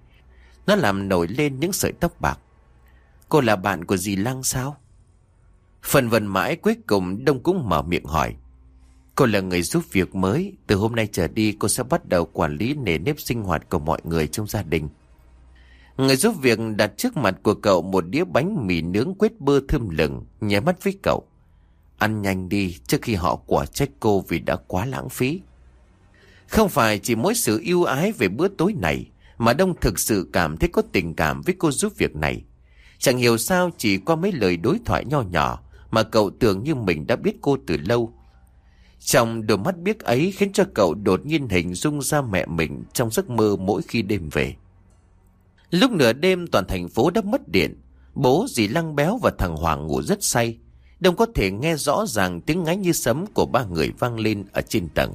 Nó làm nổi lên những sợi tóc bạc. Cô là bạn của dì Lăng sao? Phần vần mãi cuối cùng Đông cũng mở miệng hỏi. Cô là người giúp việc mới, từ hôm nay trở đi cô sẽ bắt đầu quản lý nề nếp sinh hoạt của mọi người trong gia đình. Người giúp việc đặt trước mặt của cậu một đĩa bánh mì nướng quết bơ thơm lừng, nhé mắt với cậu. Ăn nhanh đi trước khi họ quả trách cô vì đã quá lãng phí. Không phải chỉ mỗi sự yêu ái về bữa tối này, mà Đông thực sự cảm thấy có tình cảm với cô giúp việc này. Chẳng hiểu sao chỉ qua mấy lời đối thoại nho nhỏ mà cậu tưởng như mình đã biết cô từ lâu. Trong đôi mắt biếc ấy khiến cho cậu đột nhiên hình dung ra mẹ mình trong giấc mơ mỗi khi đêm về. Lúc nửa đêm toàn thành phố đã mất điện, bố dì Lăng Béo và thằng Hoàng ngủ rất say. Đông có thể nghe rõ ràng tiếng ngáy như sấm của ba người vang lên ở trên tầng.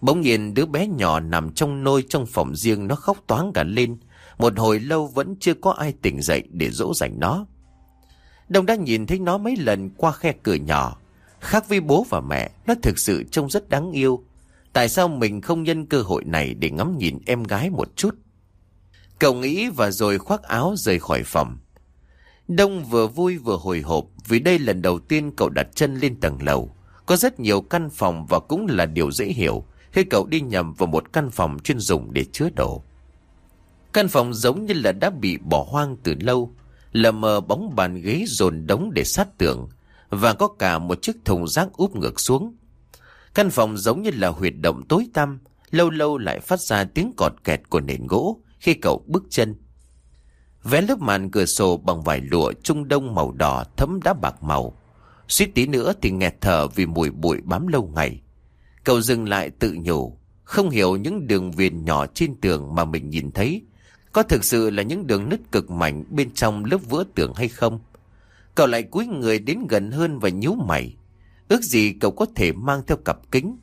Bỗng nhiên đứa bé nhỏ nằm trong nôi trong phòng riêng nó khóc toáng cả lên. Một hồi lâu vẫn chưa có ai tỉnh dậy để dỗ dành nó. Đông đã nhìn thấy nó mấy lần qua khe cửa nhỏ. Khác với bố và mẹ, nó thực sự trông rất đáng yêu. Tại sao mình không nhân cơ hội này để ngắm nhìn em gái một chút? Cậu nghĩ và rồi khoác áo rời khỏi phòng. Đông vừa vui vừa hồi hộp vì đây lần đầu tiên cậu đặt chân lên tầng lầu. Có rất nhiều căn phòng và cũng là điều dễ hiểu khi cậu đi nhầm vào một căn phòng chuyên dùng để chứa đồ. Căn phòng giống như là đã bị bỏ hoang từ lâu, lờ mờ bóng bàn ghế dồn đống để sát tường, và có cả một chiếc thùng rác úp ngược xuống. Căn phòng giống như là huyệt động tối tăm, lâu lâu lại phát ra tiếng cọt kẹt của nền gỗ khi cậu bước chân. Vẽ lớp màn cửa sổ bằng vải lụa trung đông màu đỏ thấm đá bạc màu. Suýt tí nữa thì nghẹt thở vì mùi bụi bám lâu ngày. Cậu dừng lại tự nhủ, không hiểu những đường viền nhỏ trên tường mà mình nhìn thấy. Có thực sự là những đường nứt cực mảnh bên trong lớp vữa tường hay không? Cậu lại cúi người đến gần hơn và nhíu mày. Ước gì cậu có thể mang theo cặp kính.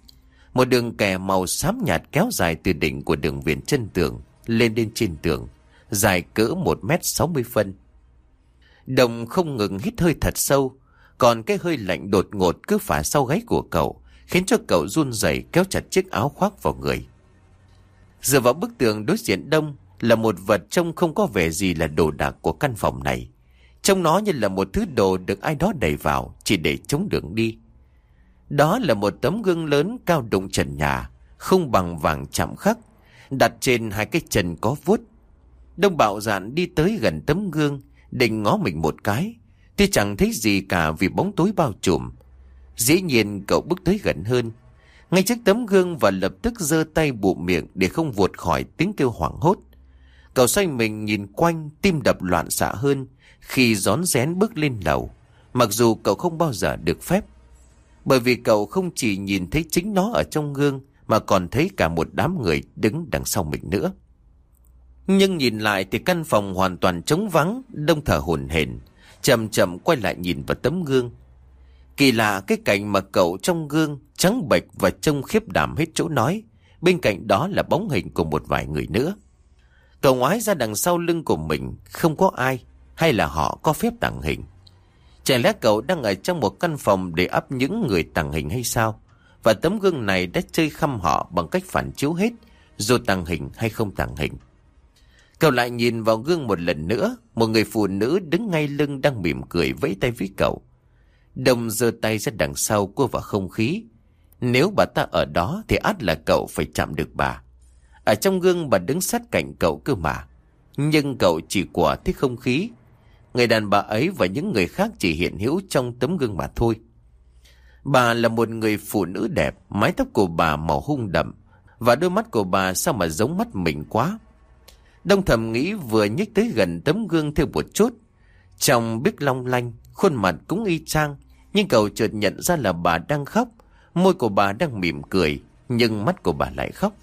Một đường kè màu xám nhạt kéo dài từ đỉnh của đường viền chân tường lên đến trên tường, dài cỡ 1 mét 60 phân. Đồng không ngừng hít hơi thật sâu, còn cái hơi lạnh đột ngột cứ phả sau gáy của cậu, khiến cho cậu run rẩy kéo chặt chiếc áo khoác vào người. Dựa vào bức tường đối diện đông là một vật trông không có vẻ gì là đồ đạc của căn phòng này. Trông nó như là một thứ đồ được ai đó đẩy vào chỉ để chống đường đi. Đó là một tấm gương lớn cao đụng trần nhà, không bằng vàng chạm khắc, đặt trên hai cái chân có vuốt. Đông bạo dạn đi tới gần tấm gương, Định ngó mình một cái Thì chẳng thấy gì cả vì bóng tối bao trùm. Dĩ nhiên cậu bước tới gần hơn. Ngay trước tấm gương và lập tức giơ tay bụm miệng Để không vụt khỏi tiếng kêu hoảng hốt. Cậu xoay mình nhìn quanh Tim đập loạn xạ hơn Khi gión rén bước lên lầu. Mặc dù cậu không bao giờ được phép Bởi vì cậu không chỉ nhìn thấy chính nó ở trong gương Mà còn thấy cả một đám người đứng đằng sau mình nữa. Nhưng nhìn lại thì căn phòng hoàn toàn trống vắng, Đông thở hồn hển, Chậm chậm quay lại nhìn vào tấm gương. Kỳ lạ cái cảnh mà cậu trong gương, Trắng bệch và trông khiếp đảm hết chỗ nói, Bên cạnh đó là bóng hình của một vài người nữa. Cậu ngoái ra đằng sau lưng của mình, Không có ai, Hay là họ có phép tàng hình? Chẳng lẽ cậu đang ở trong một căn phòng Để ấp những người tàng hình hay sao? Và tấm gương này đã chơi khăm họ Bằng cách phản chiếu hết, Dù tàng hình hay không tàng hình. Cậu lại nhìn vào gương một lần nữa Một người phụ nữ đứng ngay lưng Đang mỉm cười vẫy tay với cậu Đồng giơ tay ra đằng sau cua vào không khí Nếu bà ta ở đó Thì át là cậu phải chạm được bà ở trong gương bà đứng sát cạnh cậu cơ mà. Nhưng cậu chỉ quả thích không khí. Người đàn bà ấy và những người khác chỉ hiện hữu trong tấm gương mà thôi. Bà là một người phụ nữ đẹp, mái tóc của bà màu hung đậm, và đôi mắt của bà sao mà giống mắt mình quá. Đông thầm nghĩ vừa nhích tới gần tấm gương theo một chút. Trong biết long lanh, khuôn mặt cũng y chang, nhưng cậu chợt nhận ra là bà đang khóc. Môi của bà đang mỉm cười, nhưng mắt của bà lại khóc.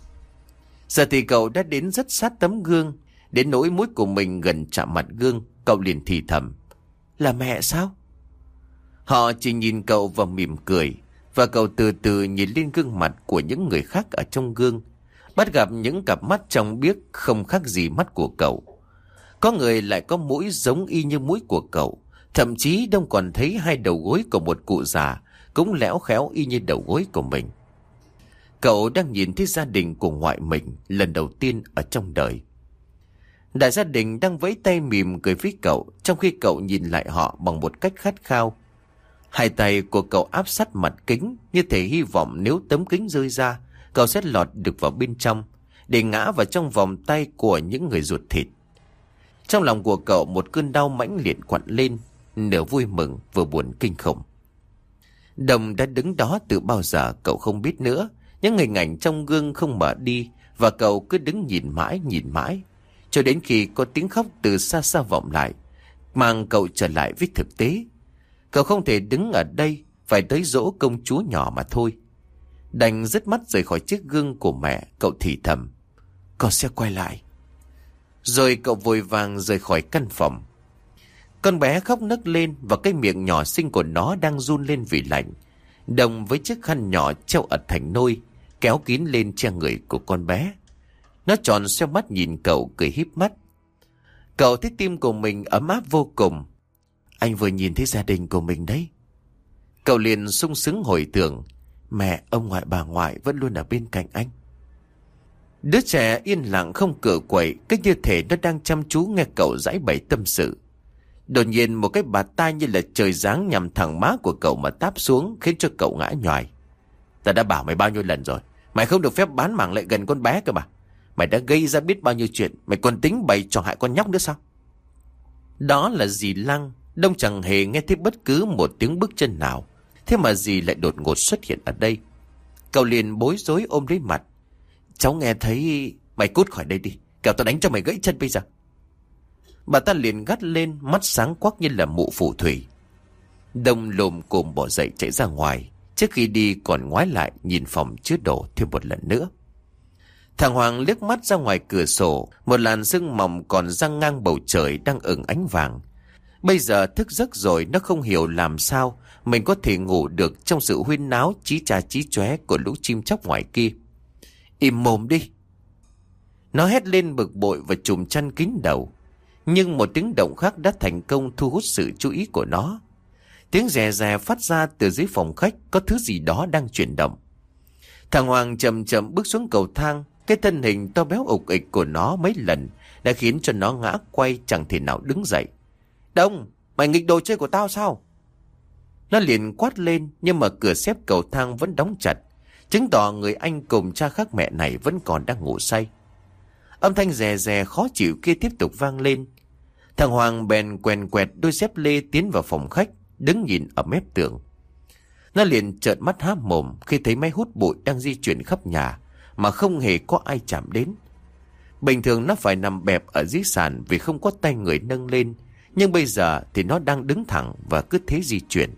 Giờ thì cậu đã đến rất sát tấm gương. Đến nỗi mũi của mình gần chạm mặt gương, cậu liền thì thầm. Là mẹ sao? Họ chỉ nhìn cậu và mỉm cười. Và cậu từ từ nhìn lên gương mặt của những người khác ở trong gương. Bắt gặp những cặp mắt trong biếc không khác gì mắt của cậu. Có người lại có mũi giống y như mũi của cậu. Thậm chí đông còn thấy hai đầu gối của một cụ già cũng lẽo khéo y như đầu gối của mình. Cậu đang nhìn thấy gia đình của ngoại mình lần đầu tiên ở trong đời. Đại gia đình đang vẫy tay mỉm cười với cậu trong khi cậu nhìn lại họ bằng một cách khát khao. Hai tay của cậu áp sát mặt kính như thể hy vọng nếu tấm kính rơi ra, cậu sẽ lọt được vào bên trong để ngã vào trong vòng tay của những người ruột thịt. Trong lòng của cậu một cơn đau mãnh liệt quặn lên, nửa vui mừng vừa buồn kinh khủng. Đồng đã đứng đó từ bao giờ cậu không biết nữa, những hình ảnh trong gương không mở đi và cậu cứ đứng nhìn mãi nhìn mãi cho đến khi có tiếng khóc từ xa xa vọng lại mang cậu trở lại với thực tế. Cậu không thể đứng ở đây phải tới dỗ công chúa nhỏ mà thôi. Đành dứt mắt rời khỏi chiếc gương của mẹ, cậu thì thầm. Con sẽ quay lại. Rồi cậu vội vàng rời khỏi căn phòng. Con bé khóc nấc lên và cái miệng nhỏ xinh của nó đang run lên vì lạnh. Đồng với chiếc khăn nhỏ treo ở thành nôi, kéo kín lên che người của con bé. Nó tròn xeo mắt nhìn cậu, cười híp mắt. Cậu thấy tim của mình ấm áp vô cùng. Anh vừa nhìn thấy gia đình của mình đấy. Cậu liền sung sướng hồi tưởng. Mẹ, ông ngoại, bà ngoại vẫn luôn ở bên cạnh anh. Đứa trẻ yên lặng không cửa quậy, cách như thể nó đang chăm chú nghe cậu giải bày tâm sự. Đột nhiên một cái bà tai như là trời giáng nhằm thẳng má của cậu mà táp xuống khiến cho cậu ngã nhòi. Ta đã bảo mày bao nhiêu lần rồi. Mày không được phép bán mảng lại gần con bé cơ mà. Mày đã gây ra biết bao nhiêu chuyện. Mày còn tính bày trò hại con nhóc nữa sao? Đó là dì Lăng. Đông chẳng hề nghe thấy bất cứ một tiếng bước chân nào. Thế mà dì lại đột ngột xuất hiện ở đây. Cậu liền bối rối ôm lấy mặt. Cháu nghe thấy... Mày cút khỏi đây đi. Kẻo tao đánh cho mày gãy chân bây giờ. Bà ta liền gắt lên mắt sáng quắc như là mụ phù thủy. Đông lồm cồm bỏ dậy chạy ra ngoài. Trước khi đi còn ngoái lại nhìn phòng chứa đồ thêm một lần nữa. Thằng Hoàng liếc mắt ra ngoài cửa sổ, một làn sương mỏng còn răng ngang bầu trời đang ửng ánh vàng. Bây giờ thức giấc rồi nó không hiểu làm sao mình có thể ngủ được trong sự huyên náo chí cha chí chóe của lũ chim chóc ngoài kia. Im mồm đi! Nó hét lên bực bội và trùm chăn kín đầu. Nhưng một tiếng động khác đã thành công thu hút sự chú ý của nó. Tiếng rè rè phát ra từ dưới phòng khách có thứ gì đó đang chuyển động. Thằng Hoàng chậm chậm bước xuống cầu thang, cái thân hình to béo ục ịch của nó mấy lần đã khiến cho nó ngã quay chẳng thể nào đứng dậy. Đông, mày nghịch đồ chơi của tao sao? Nó liền quát lên nhưng mà cửa xếp cầu thang vẫn đóng chặt, chứng tỏ người anh cùng cha khác mẹ này vẫn còn đang ngủ say. Âm thanh rè rè khó chịu kia tiếp tục vang lên. Thằng Hoàng bèn quen quẹt đôi dép lê tiến vào phòng khách, đứng nhìn ở mép tường. Nó liền trợn mắt há mồm khi thấy máy hút bụi đang di chuyển khắp nhà, mà không hề có ai chạm đến. Bình thường nó phải nằm bẹp ở dưới sàn vì không có tay người nâng lên, nhưng bây giờ thì nó đang đứng thẳng và cứ thế di chuyển.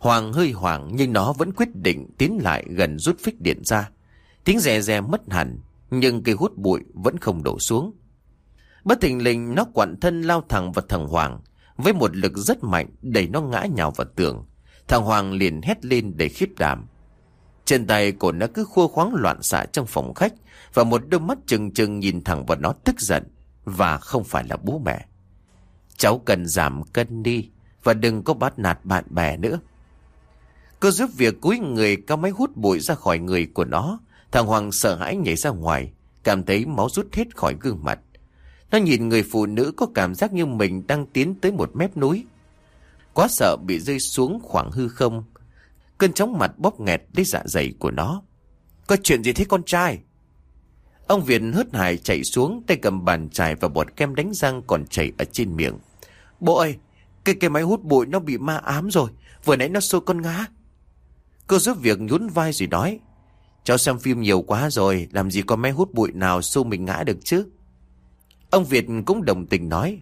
Hoàng hơi hoảng nhưng nó vẫn quyết định tiến lại gần rút phích điện ra. Tiếng rè rè mất hẳn, nhưng cây hút bụi vẫn không đổ xuống. Bất thình lình nó quặn thân lao thẳng vào thằng Hoàng, với một lực rất mạnh đẩy nó ngã nhào vào tường. Thằng Hoàng liền hét lên để khiếp đảm. Trên tay của nó cứ khua khoáng loạn xạ trong phòng khách và một đôi mắt trừng trừng nhìn thẳng vào nó tức giận và không phải là bố mẹ. Cháu cần giảm cân đi và đừng có bắt nạt bạn bè nữa. Cô giúp việc cúi người cao máy hút bụi ra khỏi người của nó. Thằng Hoàng sợ hãi nhảy ra ngoài, cảm thấy máu rút hết khỏi gương mặt. Nó nhìn người phụ nữ có cảm giác như mình đang tiến tới một mép núi. Quá sợ bị rơi xuống khoảng hư không. Cơn chóng mặt bóp nghẹt đến dạ dày của nó. Có chuyện gì thế con trai? Ông Việt hớt hải chạy xuống, tay cầm bàn chải và bọt kem đánh răng còn chảy ở trên miệng. Bố ơi, cái cái máy hút bụi nó bị ma ám rồi, vừa nãy nó xô con ngã. Cô giúp việc nhún vai rồi nói. Cháu xem phim nhiều quá rồi, làm gì có máy hút bụi nào xô mình ngã được chứ? Ông Việt cũng đồng tình nói.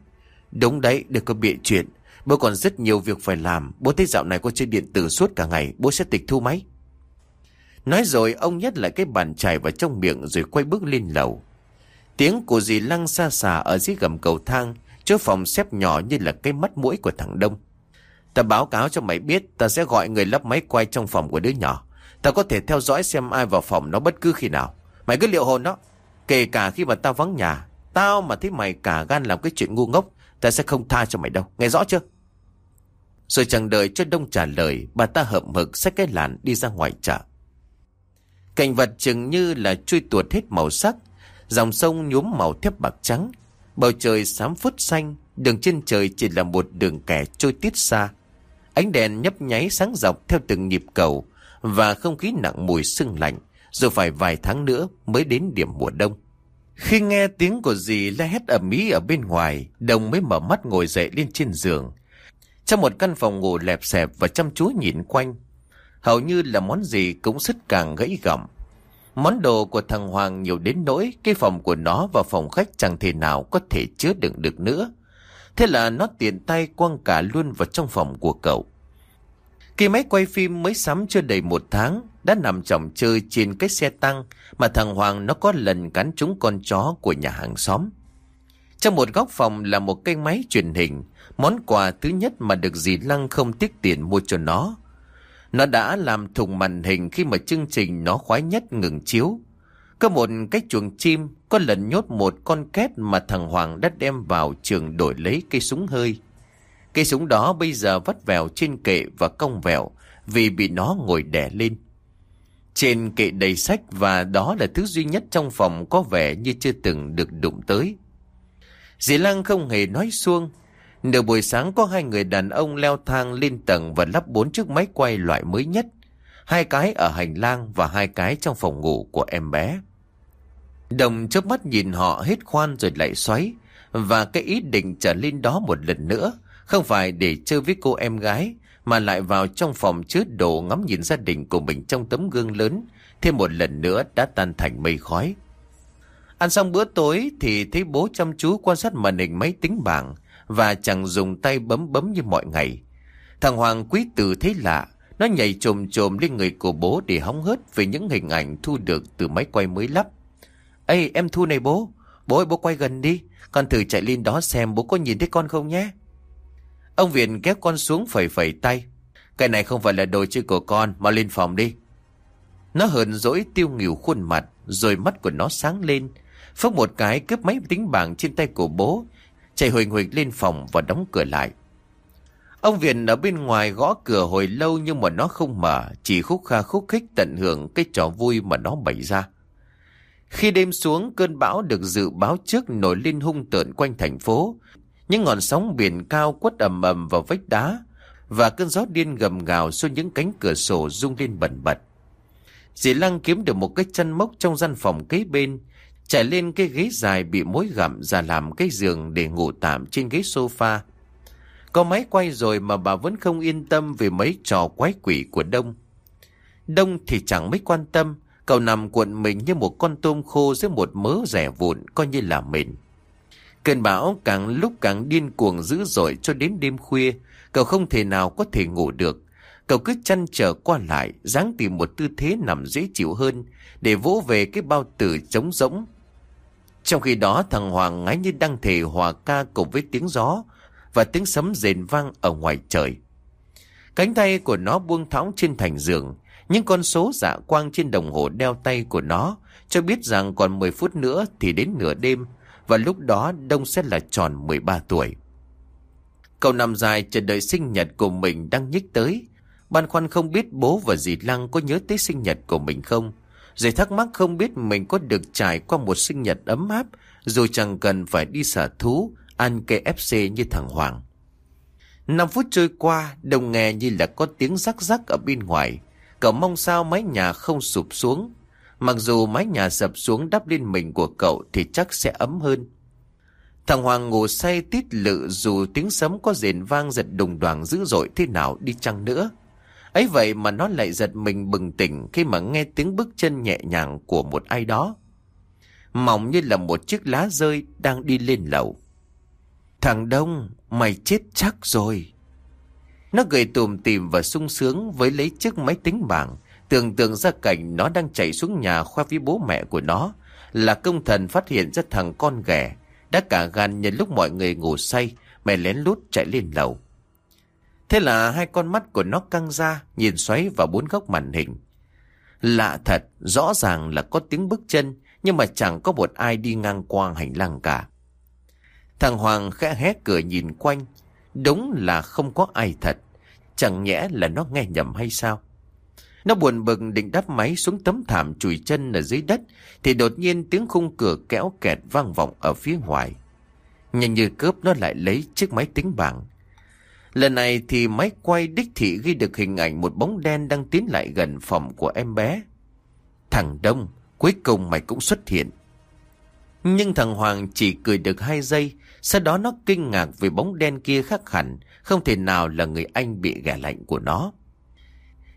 Đúng đấy, đừng có bịa chuyện. Bố còn rất nhiều việc phải làm. Bố thấy dạo này có chơi điện tử suốt cả ngày. Bố sẽ tịch thu máy. Nói rồi ông nhét lại cái bàn chải vào trong miệng rồi quay bước lên lầu. Tiếng của dì lăng xa xà ở dưới gầm cầu thang, chỗ phòng xếp nhỏ như là cái mắt mũi của thằng Đông. Ta báo cáo cho mày biết, ta sẽ gọi người lắp máy quay trong phòng của đứa nhỏ. Ta có thể theo dõi xem ai vào phòng nó bất cứ khi nào. Mày cứ liệu hồn đó. Kể cả khi mà tao vắng nhà, tao mà thấy mày cả gan làm cái chuyện ngu ngốc, ta sẽ không tha cho mày đâu. Nghe rõ chưa? Rồi chẳng đợi cho Đông trả lời, bà ta hậm hực xách cái làn đi ra ngoài chợ. Cảnh vật chừng như là chui tuột hết màu sắc, dòng sông nhuốm màu thép bạc trắng, bầu trời xám phút xanh, đường trên trời chỉ là một đường kẻ trôi tiết xa. Ánh đèn nhấp nháy sáng dọc theo từng nhịp cầu và không khí nặng mùi sưng lạnh, rồi phải vài tháng nữa mới đến điểm mùa đông. Khi nghe tiếng của dì la hét ầm ĩ ở bên ngoài, Đồng mới mở mắt ngồi dậy lên trên giường. Trong một căn phòng ngủ lẹp xẹp và chăm chú nhìn quanh, hầu như là món gì cũng sứt càng gãy gỏng. Món đồ của thằng Hoàng nhiều đến nỗi cái phòng của nó và phòng khách chẳng thể nào có thể chứa đựng được nữa. Thế là nó tiện tay quăng cả luôn vào trong phòng của cậu. Khi máy quay phim mới sắm chưa đầy một tháng, đã nằm chồng chơi trên cái xe tăng mà thằng Hoàng nó có lần cắn trúng con chó của nhà hàng xóm. Trong một góc phòng là một cây máy truyền hình, món quà thứ nhất mà được dì Lăng không tiếc tiền mua cho nó. Nó đã làm thùng màn hình khi mà chương trình nó khoái nhất ngừng chiếu. Có một cái chuồng chim, có lần nhốt một con két mà thằng Hoàng đã đem vào trường đổi lấy cây súng hơi. Cây súng đó bây giờ vắt vèo trên kệ và cong vẹo vì bị nó ngồi đè lên. Trên kệ đầy sách và đó là thứ duy nhất trong phòng có vẻ như chưa từng được đụng tới. Dì Lăng không hề nói xuông. Nửa buổi sáng có hai người đàn ông leo thang lên tầng và lắp bốn chiếc máy quay loại mới nhất. Hai cái ở hành lang và hai cái trong phòng ngủ của em bé. Đồng chớp mắt nhìn họ hết khoan rồi lại xoáy. Và cái ý định trở lên đó một lần nữa. Không phải để chơi với cô em gái mà lại vào trong phòng chứa đồ ngắm nhìn gia đình của mình trong tấm gương lớn, thêm một lần nữa đã tan thành mây khói. Ăn xong bữa tối thì thấy bố chăm chú quan sát màn hình máy tính bảng và chẳng dùng tay bấm bấm như mọi ngày. Thằng Hoàng quý tử thấy lạ, nó nhảy trồm trồm lên người của bố để hóng hớt về những hình ảnh thu được từ máy quay mới lắp. Ê em Thu này bố, bố ơi bố quay gần đi, con thử chạy lên đó xem bố có nhìn thấy con không nhé. Ông Việt kéo con xuống phẩy phẩy tay. Cái này không phải là đồ chơi của con, mà lên phòng đi. Nó hờn dỗi tiêu nghỉu khuôn mặt, rồi mắt của nó sáng lên. Phước một cái cướp máy tính bảng trên tay của bố, chạy huỳnh huỳnh lên phòng và đóng cửa lại. Ông Việt ở bên ngoài gõ cửa hồi lâu nhưng mà nó không mở, chỉ khúc kha khúc khích tận hưởng cái trò vui mà nó bày ra. Khi đêm xuống, cơn bão được dự báo trước nổi lên hung tợn quanh thành phố, những ngọn sóng biển cao quất ầm ầm vào vách đá và cơn gió điên gầm gào xuyên những cánh cửa sổ rung lên bẩn bật. Dì Lăng kiếm được một cái chân mốc trong gian phòng kế bên, Trải lên cái ghế dài bị mối gặm ra làm cái giường để ngủ tạm trên ghế sofa. Có máy quay rồi mà bà vẫn không yên tâm về mấy trò quái quỷ của Đông. Đông thì chẳng mấy quan tâm, cậu nằm cuộn mình như một con tôm khô dưới một mớ rẻ vụn coi như là mình. Cơn bão càng lúc càng điên cuồng dữ dội cho đến đêm khuya, cậu không thể nào có thể ngủ được. Cậu cứ chăn trở qua lại, dáng tìm một tư thế nằm dễ chịu hơn để vỗ về cái bao tử trống rỗng. Trong khi đó thằng Hoàng ngái như đang thể hòa ca cùng với tiếng gió và tiếng sấm rền vang ở ngoài trời. Cánh tay của nó buông thõng trên thành giường, những con số dạ quang trên đồng hồ đeo tay của nó cho biết rằng còn 10 phút nữa thì đến nửa đêm và lúc đó Đông sẽ là tròn 13 tuổi. Cậu nằm dài chờ đợi sinh nhật của mình đang nhích tới. Băn khoăn không biết bố và dì Lăng có nhớ tới sinh nhật của mình không. Rồi thắc mắc không biết mình có được trải qua một sinh nhật ấm áp dù chẳng cần phải đi xả thú, ăn KFC như thằng Hoàng. Năm phút trôi qua, đồng nghe như là có tiếng rắc rắc ở bên ngoài. Cậu mong sao mái nhà không sụp xuống. Mặc dù mái nhà sập xuống đắp lên mình của cậu thì chắc sẽ ấm hơn. Thằng Hoàng ngủ say tít lự dù tiếng sấm có rền vang giật đùng đoàn dữ dội thế nào đi chăng nữa. ấy vậy mà nó lại giật mình bừng tỉnh khi mà nghe tiếng bước chân nhẹ nhàng của một ai đó. Mỏng như là một chiếc lá rơi đang đi lên lầu. Thằng Đông, mày chết chắc rồi. Nó gầy tùm tìm và sung sướng với lấy chiếc máy tính bảng. Tưởng tượng ra cảnh nó đang chạy xuống nhà khoa với bố mẹ của nó. Là công thần phát hiện ra thằng con ghẻ. Đã cả gan nhân lúc mọi người ngủ say, mẹ lén lút chạy lên lầu. Thế là hai con mắt của nó căng ra, nhìn xoáy vào bốn góc màn hình. Lạ thật, rõ ràng là có tiếng bước chân, nhưng mà chẳng có một ai đi ngang qua hành lang cả. Thằng Hoàng khẽ hé cửa nhìn quanh, đúng là không có ai thật, chẳng nhẽ là nó nghe nhầm hay sao? Nó buồn bực định đắp máy xuống tấm thảm chùi chân ở dưới đất thì đột nhiên tiếng khung cửa kéo kẹt vang vọng ở phía ngoài. Nhanh như cướp nó lại lấy chiếc máy tính bảng. Lần này thì máy quay đích thị ghi được hình ảnh một bóng đen đang tiến lại gần phòng của em bé. Thằng Đông, cuối cùng mày cũng xuất hiện. Nhưng thằng Hoàng chỉ cười được hai giây, sau đó nó kinh ngạc vì bóng đen kia khác hẳn, không thể nào là người anh bị ghẻ lạnh của nó.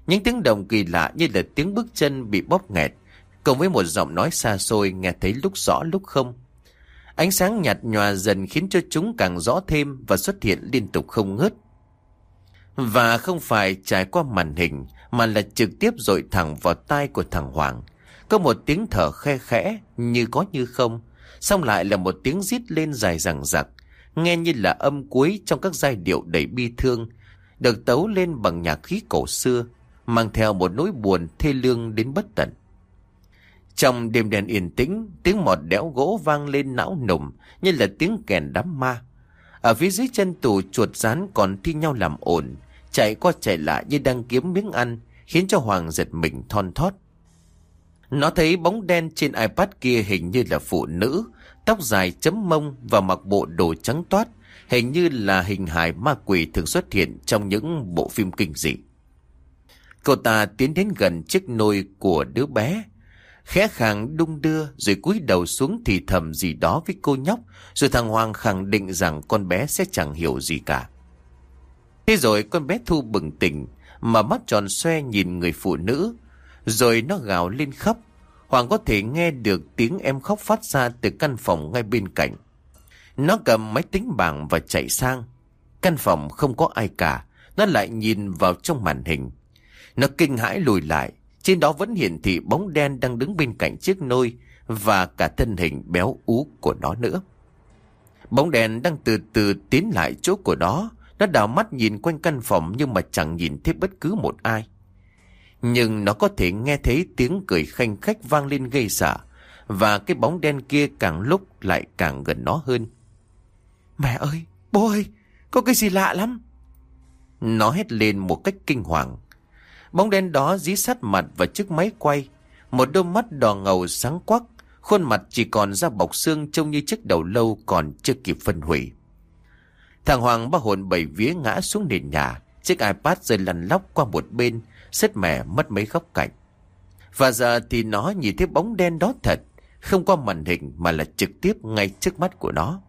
Những tiếng động kỳ lạ như là tiếng bước chân bị bóp nghẹt, cùng với một giọng nói xa xôi nghe thấy lúc rõ lúc không. Ánh sáng nhạt nhòa dần khiến cho chúng càng rõ thêm và xuất hiện liên tục không ngớt. Và không phải trải qua màn hình mà là trực tiếp dội thẳng vào tai của thằng Hoàng. Có một tiếng thở khe khẽ như có như không, xong lại là một tiếng rít lên dài rằng rặc nghe như là âm cuối trong các giai điệu đầy bi thương, được tấu lên bằng nhạc khí cổ xưa mang theo một nỗi buồn thê lương đến bất tận. Trong đêm đèn yên tĩnh, tiếng mọt đẽo gỗ vang lên não nùng như là tiếng kèn đám ma. Ở phía dưới chân tù chuột rán còn thi nhau làm ồn, chạy qua chạy lại như đang kiếm miếng ăn, khiến cho Hoàng giật mình thon thót. Nó thấy bóng đen trên iPad kia hình như là phụ nữ, tóc dài chấm mông và mặc bộ đồ trắng toát, hình như là hình hài ma quỷ thường xuất hiện trong những bộ phim kinh dị. Cậu ta tiến đến gần chiếc nôi của đứa bé. Khẽ khàng đung đưa rồi cúi đầu xuống thì thầm gì đó với cô nhóc. Rồi thằng Hoàng khẳng định rằng con bé sẽ chẳng hiểu gì cả. Thế rồi con bé Thu bừng tỉnh mà mắt tròn xoe nhìn người phụ nữ. Rồi nó gào lên khóc. Hoàng có thể nghe được tiếng em khóc phát ra từ căn phòng ngay bên cạnh. Nó cầm máy tính bảng và chạy sang. Căn phòng không có ai cả. Nó lại nhìn vào trong màn hình. Nó kinh hãi lùi lại, trên đó vẫn hiển thị bóng đen đang đứng bên cạnh chiếc nôi và cả thân hình béo ú của nó nữa. Bóng đèn đang từ từ tiến lại chỗ của nó, nó đào mắt nhìn quanh căn phòng nhưng mà chẳng nhìn thấy bất cứ một ai. Nhưng nó có thể nghe thấy tiếng cười khanh khách vang lên gây sợ và cái bóng đen kia càng lúc lại càng gần nó hơn. Mẹ ơi, bố ơi, có cái gì lạ lắm. Nó hét lên một cách kinh hoàng. Bóng đen đó dí sát mặt vào chiếc máy quay. Một đôi mắt đỏ ngầu sáng quắc. Khuôn mặt chỉ còn da bọc xương trông như chiếc đầu lâu còn chưa kịp phân hủy. Thằng Hoàng ba hồn bảy vía ngã xuống nền nhà. Chiếc iPad rơi lăn lóc qua một bên, sứt mẻ mất mấy góc cạnh. Và giờ thì nó nhìn thấy bóng đen đó thật. không qua màn hình mà là trực tiếp ngay trước mắt của nó.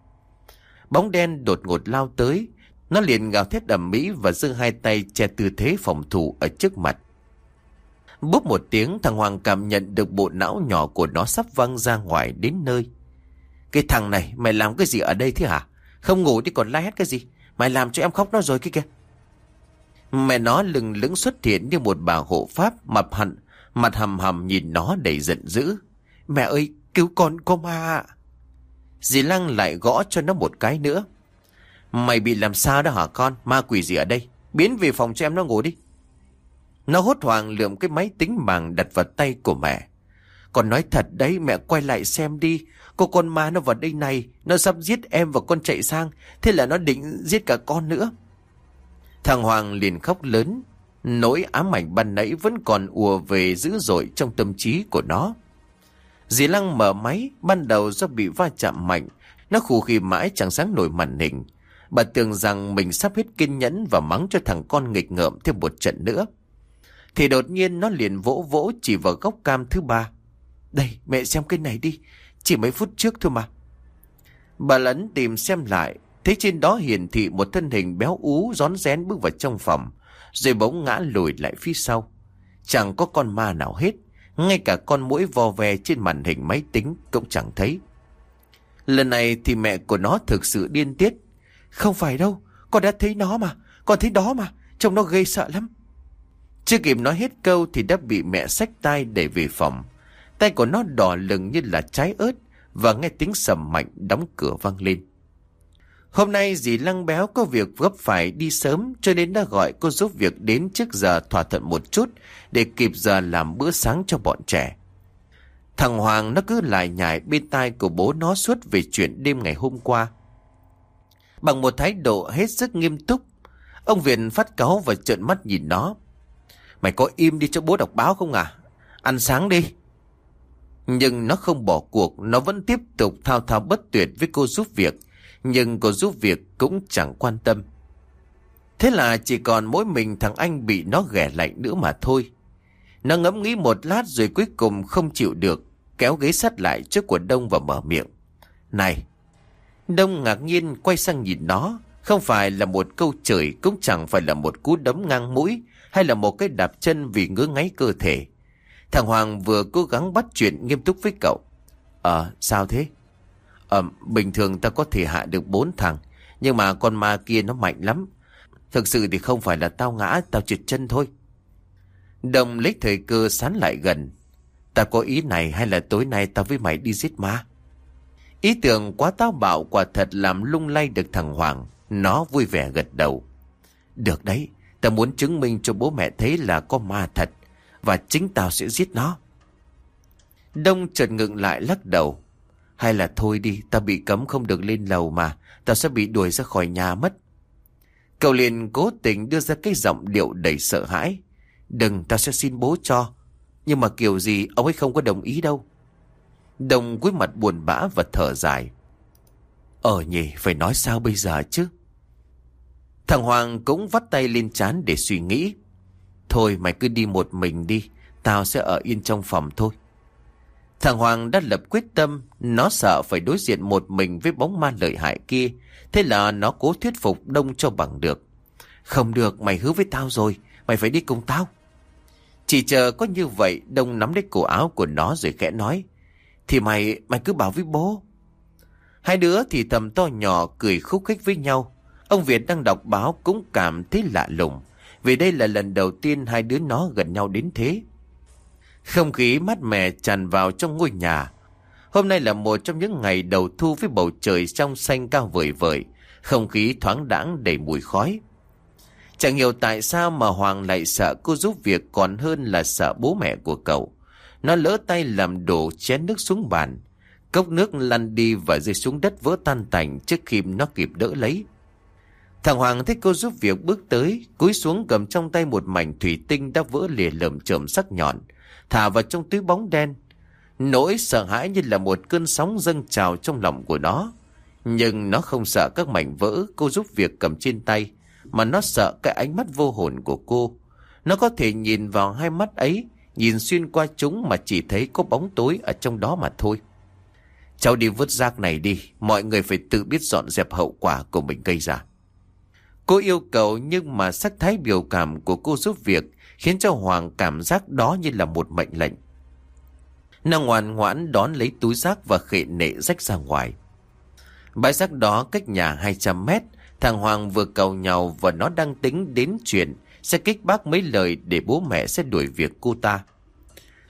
Bóng đen đột ngột lao tới, nó liền gào thét ầm mỹ và giơ hai tay che tư thế phòng thủ ở trước mặt. Búp một tiếng thằng Hoàng cảm nhận được bộ não nhỏ của nó sắp văng ra ngoài đến nơi. Cái thằng này mày làm cái gì ở đây thế hả? Không ngủ thì còn la hét cái gì? Mày làm cho em khóc nó rồi kia kìa. Mẹ nó lừng lững xuất hiện như một bà hộ pháp mặt hận, mặt hầm hầm nhìn nó đầy giận dữ. Mẹ ơi, cứu con con ma. Dì Lăng lại gõ cho nó một cái nữa. Mày bị làm sao đó hả con? Ma quỷ gì ở đây? Biến về phòng cho em nó ngủ đi. Nó hốt hoảng lượm cái máy tính bảng đặt vào tay của mẹ. Còn nói thật đấy mẹ quay lại xem đi. Cô con ma nó vào đây này. Nó sắp giết em và con chạy sang. Thế là nó định giết cả con nữa. Thằng Hoàng liền khóc lớn. Nỗi ám ảnh ban nãy vẫn còn ùa về dữ dội trong tâm trí của nó. Dì Lăng mở máy. Ban đầu do bị va chạm mạnh. Nó khủ khi mãi chẳng sáng nổi màn hình. Bà tưởng rằng mình sắp hết kiên nhẫn và mắng cho thằng con nghịch ngợm thêm một trận nữa. Thì đột nhiên nó liền vỗ vỗ chỉ vào góc cam thứ ba. Đây, mẹ xem cái này đi. Chỉ mấy phút trước thôi mà. Bà lấn tìm xem lại. Thấy trên đó hiển thị một thân hình béo ú rón rén bước vào trong phòng. Rồi bỗng ngã lùi lại phía sau. Chẳng có con ma nào hết. Ngay cả con mũi vò ve trên màn hình máy tính cũng chẳng thấy. Lần này thì mẹ của nó thực sự điên tiết. Không phải đâu, con đã thấy nó mà, con thấy đó mà, trông nó gây sợ lắm. Chưa kịp nói hết câu thì đã bị mẹ xách tay để về phòng. Tay của nó đỏ lừng như là trái ớt và nghe tiếng sầm mạnh đóng cửa vang lên. Hôm nay dì Lăng Béo có việc gấp phải đi sớm cho nên đã gọi cô giúp việc đến trước giờ thỏa thuận một chút để kịp giờ làm bữa sáng cho bọn trẻ. Thằng Hoàng nó cứ lại nhải bên tai của bố nó suốt về chuyện đêm ngày hôm qua. Bằng một thái độ hết sức nghiêm túc, ông Viện phát cáu và trợn mắt nhìn nó. Mày có im đi cho bố đọc báo không à? Ăn sáng đi. Nhưng nó không bỏ cuộc, nó vẫn tiếp tục thao thao bất tuyệt với cô giúp việc. Nhưng cô giúp việc cũng chẳng quan tâm. Thế là chỉ còn mỗi mình thằng anh bị nó ghẻ lạnh nữa mà thôi. Nó ngẫm nghĩ một lát rồi cuối cùng không chịu được, kéo ghế sắt lại trước của Đông và mở miệng. Này! Đông ngạc nhiên quay sang nhìn nó, không phải là một câu chửi cũng chẳng phải là một cú đấm ngang mũi hay là một cái đạp chân vì ngứa ngáy cơ thể. Thằng Hoàng vừa cố gắng bắt chuyện nghiêm túc với cậu. Ờ, sao thế? Ờ, bình thường ta có thể hạ được bốn thằng, nhưng mà con ma kia nó mạnh lắm. Thực sự thì không phải là tao ngã, tao trượt chân thôi. Đồng lấy thời cơ sán lại gần. Ta có ý này hay là tối nay tao với mày đi giết ma? Ý tưởng quá táo bạo quả thật làm lung lay được thằng Hoàng. Nó vui vẻ gật đầu. Được đấy, ta muốn chứng minh cho bố mẹ thấy là có ma thật. Và chính tao sẽ giết nó. Đông chợt ngừng lại lắc đầu. Hay là thôi đi, ta bị cấm không được lên lầu mà. ta sẽ bị đuổi ra khỏi nhà mất. Cậu liền cố tình đưa ra cái giọng điệu đầy sợ hãi. Đừng, ta sẽ xin bố cho. Nhưng mà kiểu gì ông ấy không có đồng ý đâu. Đồng cúi mặt buồn bã và thở dài. Ờ nhỉ, phải nói sao bây giờ chứ? Thằng Hoàng cũng vắt tay lên chán để suy nghĩ. Thôi mày cứ đi một mình đi, tao sẽ ở yên trong phòng thôi. Thằng Hoàng đã lập quyết tâm, nó sợ phải đối diện một mình với bóng ma lợi hại kia. Thế là nó cố thuyết phục Đông cho bằng được. Không được, mày hứa với tao rồi, mày phải đi cùng tao. Chỉ chờ có như vậy, Đông nắm lấy cổ áo của nó rồi khẽ nói. Thì mày, mày cứ bảo với bố. Hai đứa thì thầm to nhỏ cười khúc khích với nhau. Ông Việt đang đọc báo cũng cảm thấy lạ lùng. Vì đây là lần đầu tiên hai đứa nó gần nhau đến thế. Không khí mát mẻ tràn vào trong ngôi nhà. Hôm nay là một trong những ngày đầu thu với bầu trời trong xanh cao vời vời. Không khí thoáng đãng đầy mùi khói. Chẳng hiểu tại sao mà Hoàng lại sợ cô giúp việc còn hơn là sợ bố mẹ của cậu. Nó lỡ tay làm đổ chén nước xuống bàn. Cốc nước lăn đi và rơi xuống đất vỡ tan tành trước khi nó kịp đỡ lấy. Thằng Hoàng thấy cô giúp việc bước tới, cúi xuống cầm trong tay một mảnh thủy tinh đã vỡ lìa lởm chởm sắc nhọn, thả vào trong túi bóng đen. Nỗi sợ hãi như là một cơn sóng dâng trào trong lòng của nó. Nhưng nó không sợ các mảnh vỡ cô giúp việc cầm trên tay, mà nó sợ cái ánh mắt vô hồn của cô. Nó có thể nhìn vào hai mắt ấy, nhìn xuyên qua chúng mà chỉ thấy có bóng tối ở trong đó mà thôi. Cháu đi vứt rác này đi, mọi người phải tự biết dọn dẹp hậu quả của mình gây ra. Cô yêu cầu nhưng mà sắc thái biểu cảm của cô giúp việc khiến cho Hoàng cảm giác đó như là một mệnh lệnh. Nàng ngoan ngoãn đón lấy túi rác và khệ nệ rách ra ngoài. Bãi rác đó cách nhà 200 mét, thằng Hoàng vừa cầu nhau và nó đang tính đến chuyện sẽ kích bác mấy lời để bố mẹ sẽ đuổi việc cô ta.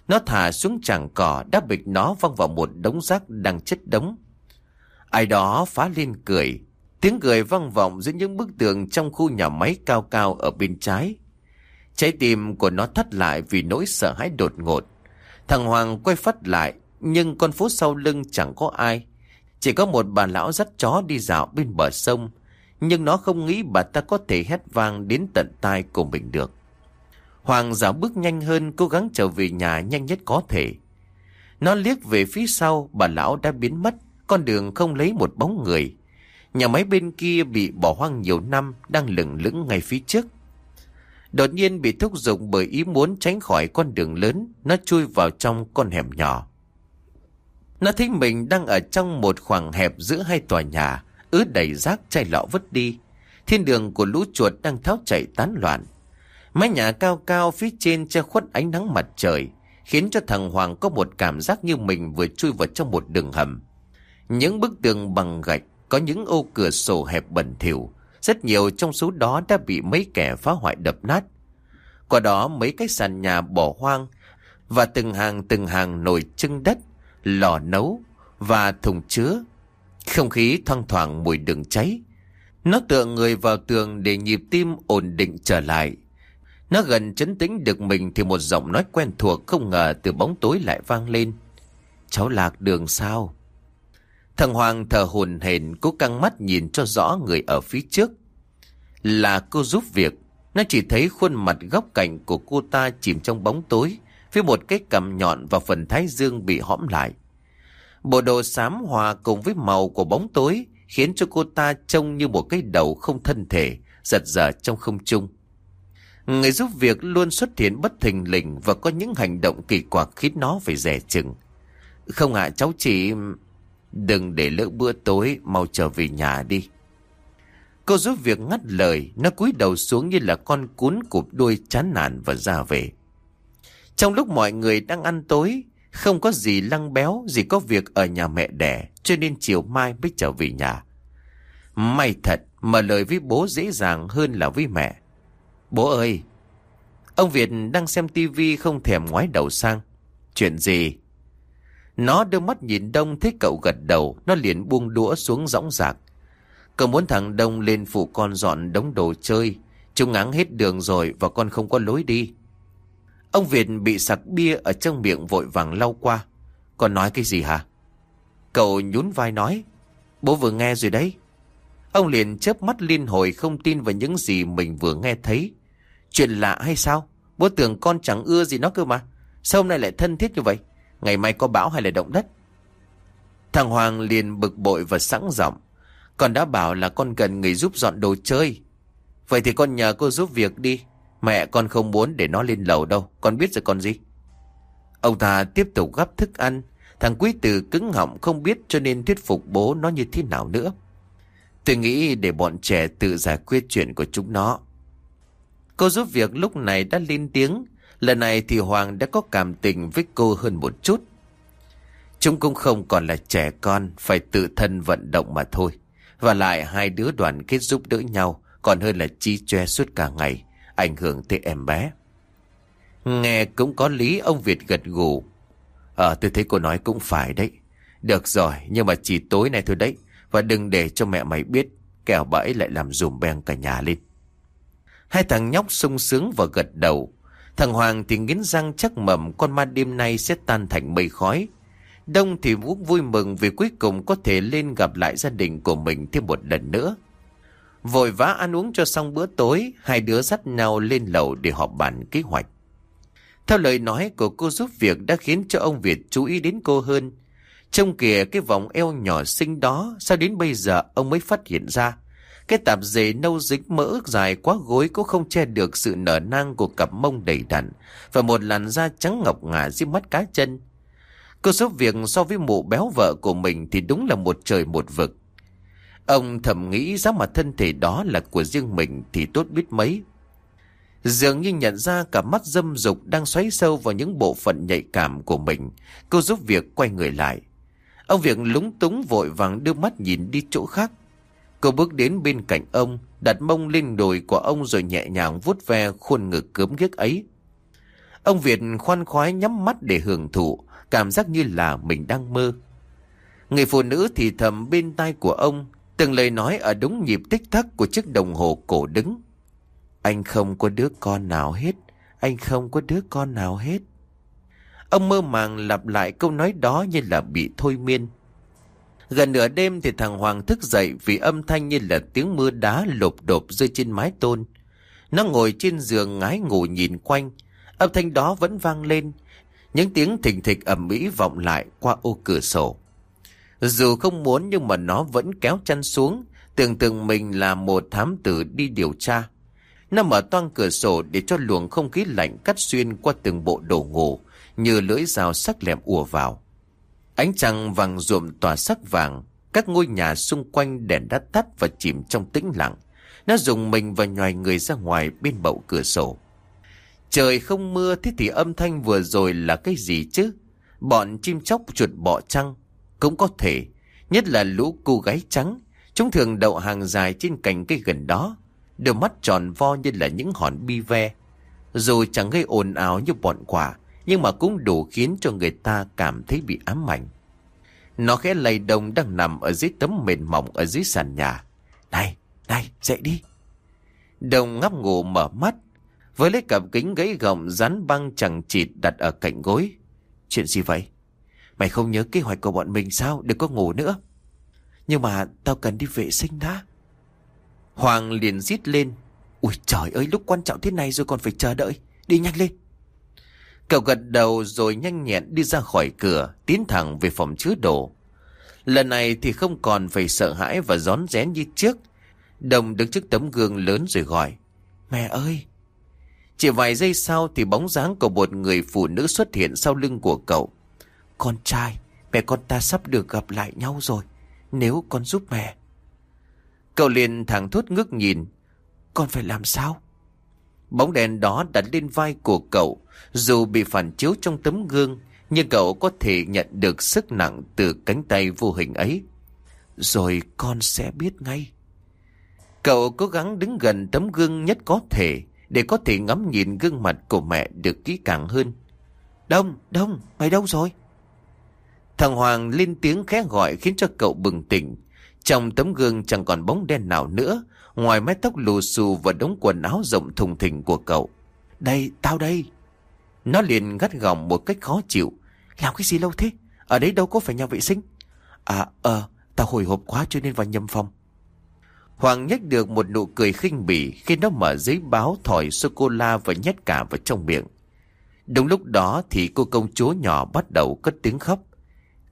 Nó thả xuống chàng cỏ đáp bịch nó văng vào một đống rác đang chất đống. Ai đó phá lên cười. Tiếng cười vang vọng giữa những bức tường trong khu nhà máy cao cao ở bên trái. Trái tim của nó thắt lại vì nỗi sợ hãi đột ngột. Thằng Hoàng quay phát lại, nhưng con phố sau lưng chẳng có ai. Chỉ có một bà lão dắt chó đi dạo bên bờ sông, nhưng nó không nghĩ bà ta có thể hét vang đến tận tai của mình được. Hoàng dạo bước nhanh hơn, cố gắng trở về nhà nhanh nhất có thể. Nó liếc về phía sau, bà lão đã biến mất, con đường không lấy một bóng người. Nhà máy bên kia bị bỏ hoang nhiều năm, đang lửng lững ngay phía trước. Đột nhiên bị thúc giục bởi ý muốn tránh khỏi con đường lớn, nó chui vào trong con hẻm nhỏ. Nó thấy mình đang ở trong một khoảng hẹp giữa hai tòa nhà, ứ đầy rác chai lọ vứt đi. Thiên đường của lũ chuột đang tháo chạy tán loạn. Mái nhà cao cao phía trên che khuất ánh nắng mặt trời, khiến cho thằng Hoàng có một cảm giác như mình vừa chui vào trong một đường hầm. Những bức tường bằng gạch, có những ô cửa sổ hẹp bẩn thỉu, rất nhiều trong số đó đã bị mấy kẻ phá hoại đập nát. Qua đó mấy cái sàn nhà bỏ hoang và từng hàng từng hàng nồi trưng đất, lò nấu và thùng chứa. Không khí thoang thoảng mùi đường cháy. Nó tựa người vào tường để nhịp tim ổn định trở lại. Nó gần chấn tĩnh được mình thì một giọng nói quen thuộc không ngờ từ bóng tối lại vang lên. Cháu lạc đường sao? Thằng Hoàng thở hồn hển cố căng mắt nhìn cho rõ người ở phía trước. Là cô giúp việc. Nó chỉ thấy khuôn mặt góc cạnh của cô ta chìm trong bóng tối với một cái cầm nhọn và phần thái dương bị hõm lại. Bộ đồ xám hòa cùng với màu của bóng tối khiến cho cô ta trông như một cái đầu không thân thể, giật giật trong không trung. Người giúp việc luôn xuất hiện bất thình lình và có những hành động kỳ quặc khiến nó phải rẻ chừng. Không ạ, cháu chỉ... Đừng để lỡ bữa tối, mau trở về nhà đi. Cô giúp việc ngắt lời, nó cúi đầu xuống như là con cún cụp đuôi chán nản và ra về. Trong lúc mọi người đang ăn tối, không có gì lăng béo, gì có việc ở nhà mẹ đẻ, cho nên chiều mai mới trở về nhà. May thật, mà lời với bố dễ dàng hơn là với mẹ. Bố ơi! Ông Việt đang xem tivi không thèm ngoái đầu sang. Chuyện gì? Nó đưa mắt nhìn Đông thấy cậu gật đầu, nó liền buông đũa xuống rõng rạc. Cậu muốn thằng Đông lên phụ con dọn đống đồ chơi. Chúng ngáng hết đường rồi và con không có lối đi. Ông Việt bị sặc bia ở trong miệng vội vàng lau qua. Con nói cái gì hả? Cậu nhún vai nói. Bố vừa nghe rồi đấy. Ông liền chớp mắt liên hồi không tin vào những gì mình vừa nghe thấy. Chuyện lạ hay sao? Bố tưởng con chẳng ưa gì nó cơ mà. Sao hôm nay lại thân thiết như vậy? Ngày mai có bão hay là động đất? Thằng Hoàng liền bực bội và sẵn giọng. Con đã bảo là con cần người giúp dọn đồ chơi. Vậy thì con nhờ cô giúp việc đi. Mẹ con không muốn để nó lên lầu đâu. Con biết rồi con gì? Ông ta tiếp tục gắp thức ăn. Thằng quý tử cứng họng không biết cho nên thuyết phục bố nó như thế nào nữa. Tôi nghĩ để bọn trẻ tự giải quyết chuyện của chúng nó. Cô giúp việc lúc này đã lên tiếng. Lần này thì Hoàng đã có cảm tình với cô hơn một chút. Chúng cũng không còn là trẻ con, phải tự thân vận động mà thôi. Và lại hai đứa đoàn kết giúp đỡ nhau, còn hơn là chi choe suốt cả ngày, ảnh hưởng tới em bé. Nghe cũng có lý ông Việt gật gù. Ờ tôi thấy cô nói cũng phải đấy. Được rồi, nhưng mà chỉ tối nay thôi đấy. Và đừng để cho mẹ mày biết, kẻo bẫy lại làm dùm beng cả nhà lên. Hai thằng nhóc sung sướng và gật đầu. Thằng Hoàng thì nghiến răng chắc mầm con ma đêm nay sẽ tan thành mây khói. Đông thì Vũ vui mừng vì cuối cùng có thể lên gặp lại gia đình của mình thêm một lần nữa. Vội vã ăn uống cho xong bữa tối, hai đứa dắt nhau lên lầu để họp bàn kế hoạch. Theo lời nói của cô giúp việc đã khiến cho ông Việt chú ý đến cô hơn. Trông kìa cái vòng eo nhỏ xinh đó, sao đến bây giờ ông mới phát hiện ra. Cái tạp dề nâu dính mỡ dài quá gối cũng không che được sự nở nang của cặp mông đầy đặn, và một làn da trắng ngọc ngà dưới mắt cá chân. Cô số việc so với mụ béo vợ của mình thì đúng là một trời một vực. Ông thầm nghĩ giá mà thân thể đó là của riêng mình thì tốt biết mấy. Dường như nhận ra cả mắt dâm dục đang xoáy sâu vào những bộ phận nhạy cảm của mình. Cô giúp việc quay người lại. Ông Việc lúng túng vội vàng đưa mắt nhìn đi chỗ khác. Cô bước đến bên cạnh ông, đặt mông lên đồi của ông rồi nhẹ nhàng vuốt ve khuôn ngực cướm ghiếc ấy. Ông Việt khoan khoái nhắm mắt để hưởng thụ, cảm giác như là mình đang mơ. Người phụ nữ thì thầm bên tai của ông, từng lời nói ở đúng nhịp tích tắc của chiếc đồng hồ cổ đứng. Anh không có đứa con nào hết, anh không có đứa con nào hết. Ông mơ màng lặp lại câu nói đó như là bị thôi miên. Gần nửa đêm thì thằng Hoàng thức dậy vì âm thanh như là tiếng mưa đá lộp đột rơi trên mái tôn. Nó ngồi trên giường ngái ngủ nhìn quanh. Âm thanh đó vẫn vang lên. Những tiếng thình thịch ẩm mỹ vọng lại qua ô cửa sổ. Dù không muốn nhưng mà nó vẫn kéo chăn xuống, tưởng tượng mình là một thám tử đi điều tra. Nó mở toang cửa sổ để cho luồng không khí lạnh cắt xuyên qua từng bộ đồ ngủ, như lưỡi dao sắc lẹm ùa vào. Ánh trăng vàng ruộm tỏa sắc vàng, các ngôi nhà xung quanh đèn đã tắt và chìm trong tĩnh lặng. Nó dùng mình và nhòi người ra ngoài bên bậu cửa sổ. Trời không mưa thế thì âm thanh vừa rồi là cái gì chứ? Bọn chim chóc chuột bọ trăng cũng có thể, nhất là lũ cô gái trắng. Chúng thường đậu hàng dài trên cành cây gần đó, đôi mắt tròn vo như là những hòn bi ve. Dù chẳng gây ồn ào như bọn quả, nhưng mà cũng đủ khiến cho người ta cảm thấy bị ám ảnh. Nó khẽ lay đồng đang nằm ở dưới tấm mền mỏng ở dưới sàn nhà. Này, này, dậy đi. Đồng ngắp ngủ mở mắt, với lấy cặp kính gãy gọng dán băng chẳng chịt đặt ở cạnh gối. Chuyện gì vậy? Mày không nhớ kế hoạch của bọn mình sao? Đừng có ngủ nữa. Nhưng mà tao cần đi vệ sinh đã. Hoàng liền rít lên. Ui trời ơi, lúc quan trọng thế này rồi còn phải chờ đợi. Đi nhanh lên. Cậu gật đầu rồi nhanh nhẹn đi ra khỏi cửa, tiến thẳng về phòng chứa đồ. Lần này thì không còn phải sợ hãi và gión rén như trước. Đồng đứng trước tấm gương lớn rồi gọi. Mẹ ơi! Chỉ vài giây sau thì bóng dáng của một người phụ nữ xuất hiện sau lưng của cậu. Con trai, mẹ con ta sắp được gặp lại nhau rồi. Nếu con giúp mẹ. Cậu liền thẳng thốt ngước nhìn. Con phải làm sao? Bóng đèn đó đặt lên vai của cậu, dù bị phản chiếu trong tấm gương, nhưng cậu có thể nhận được sức nặng từ cánh tay vô hình ấy. Rồi con sẽ biết ngay. Cậu cố gắng đứng gần tấm gương nhất có thể, để có thể ngắm nhìn gương mặt của mẹ được kỹ càng hơn. Đông, Đông, mày đâu rồi? Thằng Hoàng lên tiếng khẽ gọi khiến cho cậu bừng tỉnh. Trong tấm gương chẳng còn bóng đen nào nữa, ngoài mái tóc lù xù và đống quần áo rộng thùng thình của cậu. Đây, tao đây. Nó liền gắt gỏng một cách khó chịu. Làm cái gì lâu thế? Ở đấy đâu có phải nhà vệ sinh? À, ờ, tao hồi hộp quá cho nên vào nhầm phòng. Hoàng nhếch được một nụ cười khinh bỉ khi nó mở giấy báo thỏi sô-cô-la và nhét cả vào trong miệng. Đúng lúc đó thì cô công chúa nhỏ bắt đầu cất tiếng khóc.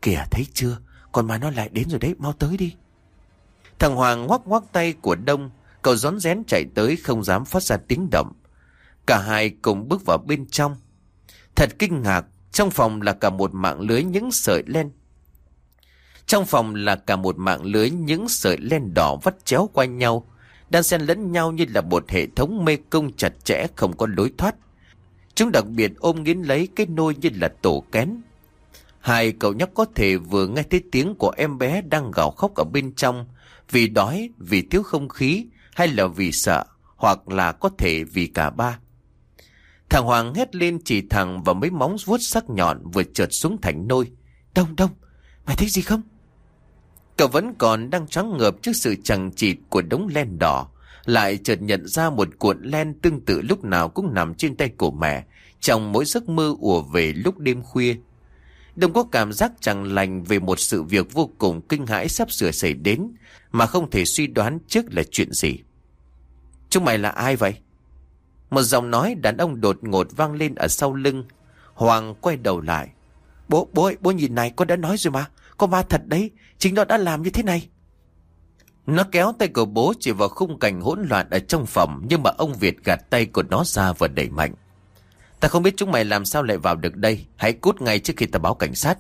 Kìa thấy chưa, con mà nó lại đến rồi đấy, mau tới đi. Thằng Hoàng ngoắc ngoắc tay của Đông, cậu rón rén chạy tới không dám phát ra tiếng động. Cả hai cùng bước vào bên trong. Thật kinh ngạc, trong phòng là cả một mạng lưới những sợi len. Trong phòng là cả một mạng lưới những sợi len đỏ vắt chéo qua nhau, đang xen lẫn nhau như là một hệ thống mê cung chặt chẽ không có lối thoát. Chúng đặc biệt ôm nghiến lấy cái nôi như là tổ kén. Hai cậu nhóc có thể vừa nghe thấy tiếng của em bé đang gào khóc ở bên trong, vì đói, vì thiếu không khí, hay là vì sợ, hoặc là có thể vì cả ba. Thằng Hoàng hét lên chỉ thẳng và mấy móng vuốt sắc nhọn vừa trượt xuống thành nôi. Đông đông, mày thấy gì không? Cậu vẫn còn đang trắng ngợp trước sự chẳng chịt của đống len đỏ. Lại chợt nhận ra một cuộn len tương tự lúc nào cũng nằm trên tay của mẹ, trong mỗi giấc mơ ùa về lúc đêm khuya. Đồng có cảm giác chẳng lành về một sự việc vô cùng kinh hãi sắp sửa xảy đến, mà không thể suy đoán trước là chuyện gì. Chúng mày là ai vậy? Một giọng nói đàn ông đột ngột vang lên ở sau lưng. Hoàng quay đầu lại. Bố, bố ơi, bố nhìn này, con đã nói rồi mà. Con ma thật đấy, chính nó đã làm như thế này. Nó kéo tay của bố chỉ vào khung cảnh hỗn loạn ở trong phòng, nhưng mà ông Việt gạt tay của nó ra và đẩy mạnh. Ta không biết chúng mày làm sao lại vào được đây, hãy cút ngay trước khi ta báo cảnh sát.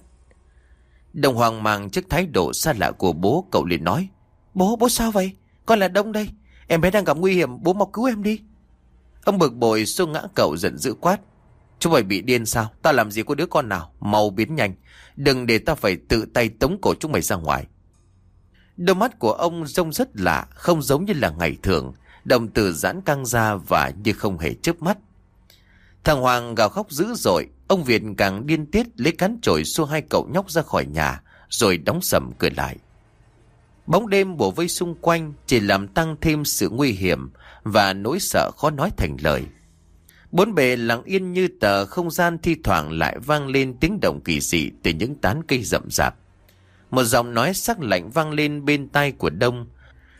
Đồng hoàng mang trước thái độ xa lạ của bố cậu liền nói Bố, bố sao vậy? Con là Đông đây Em bé đang gặp nguy hiểm, bố mau cứu em đi Ông bực bội xô ngã cậu giận dữ quát Chúng mày bị điên sao? Ta làm gì có đứa con nào? Mau biến nhanh Đừng để ta phải tự tay tống cổ chúng mày ra ngoài Đôi mắt của ông trông rất lạ Không giống như là ngày thường Đồng tử giãn căng ra và như không hề chớp mắt Thằng Hoàng gào khóc dữ dội Ông Việt càng điên tiết lấy cán chổi xua hai cậu nhóc ra khỏi nhà, Rồi đóng sầm cửa lại Bóng đêm bổ vây xung quanh Chỉ làm tăng thêm sự nguy hiểm Và nỗi sợ khó nói thành lời Bốn bề lặng yên như tờ không gian thi thoảng lại vang lên tiếng động kỳ dị từ những tán cây rậm rạp. Một giọng nói sắc lạnh vang lên bên tai của Đông.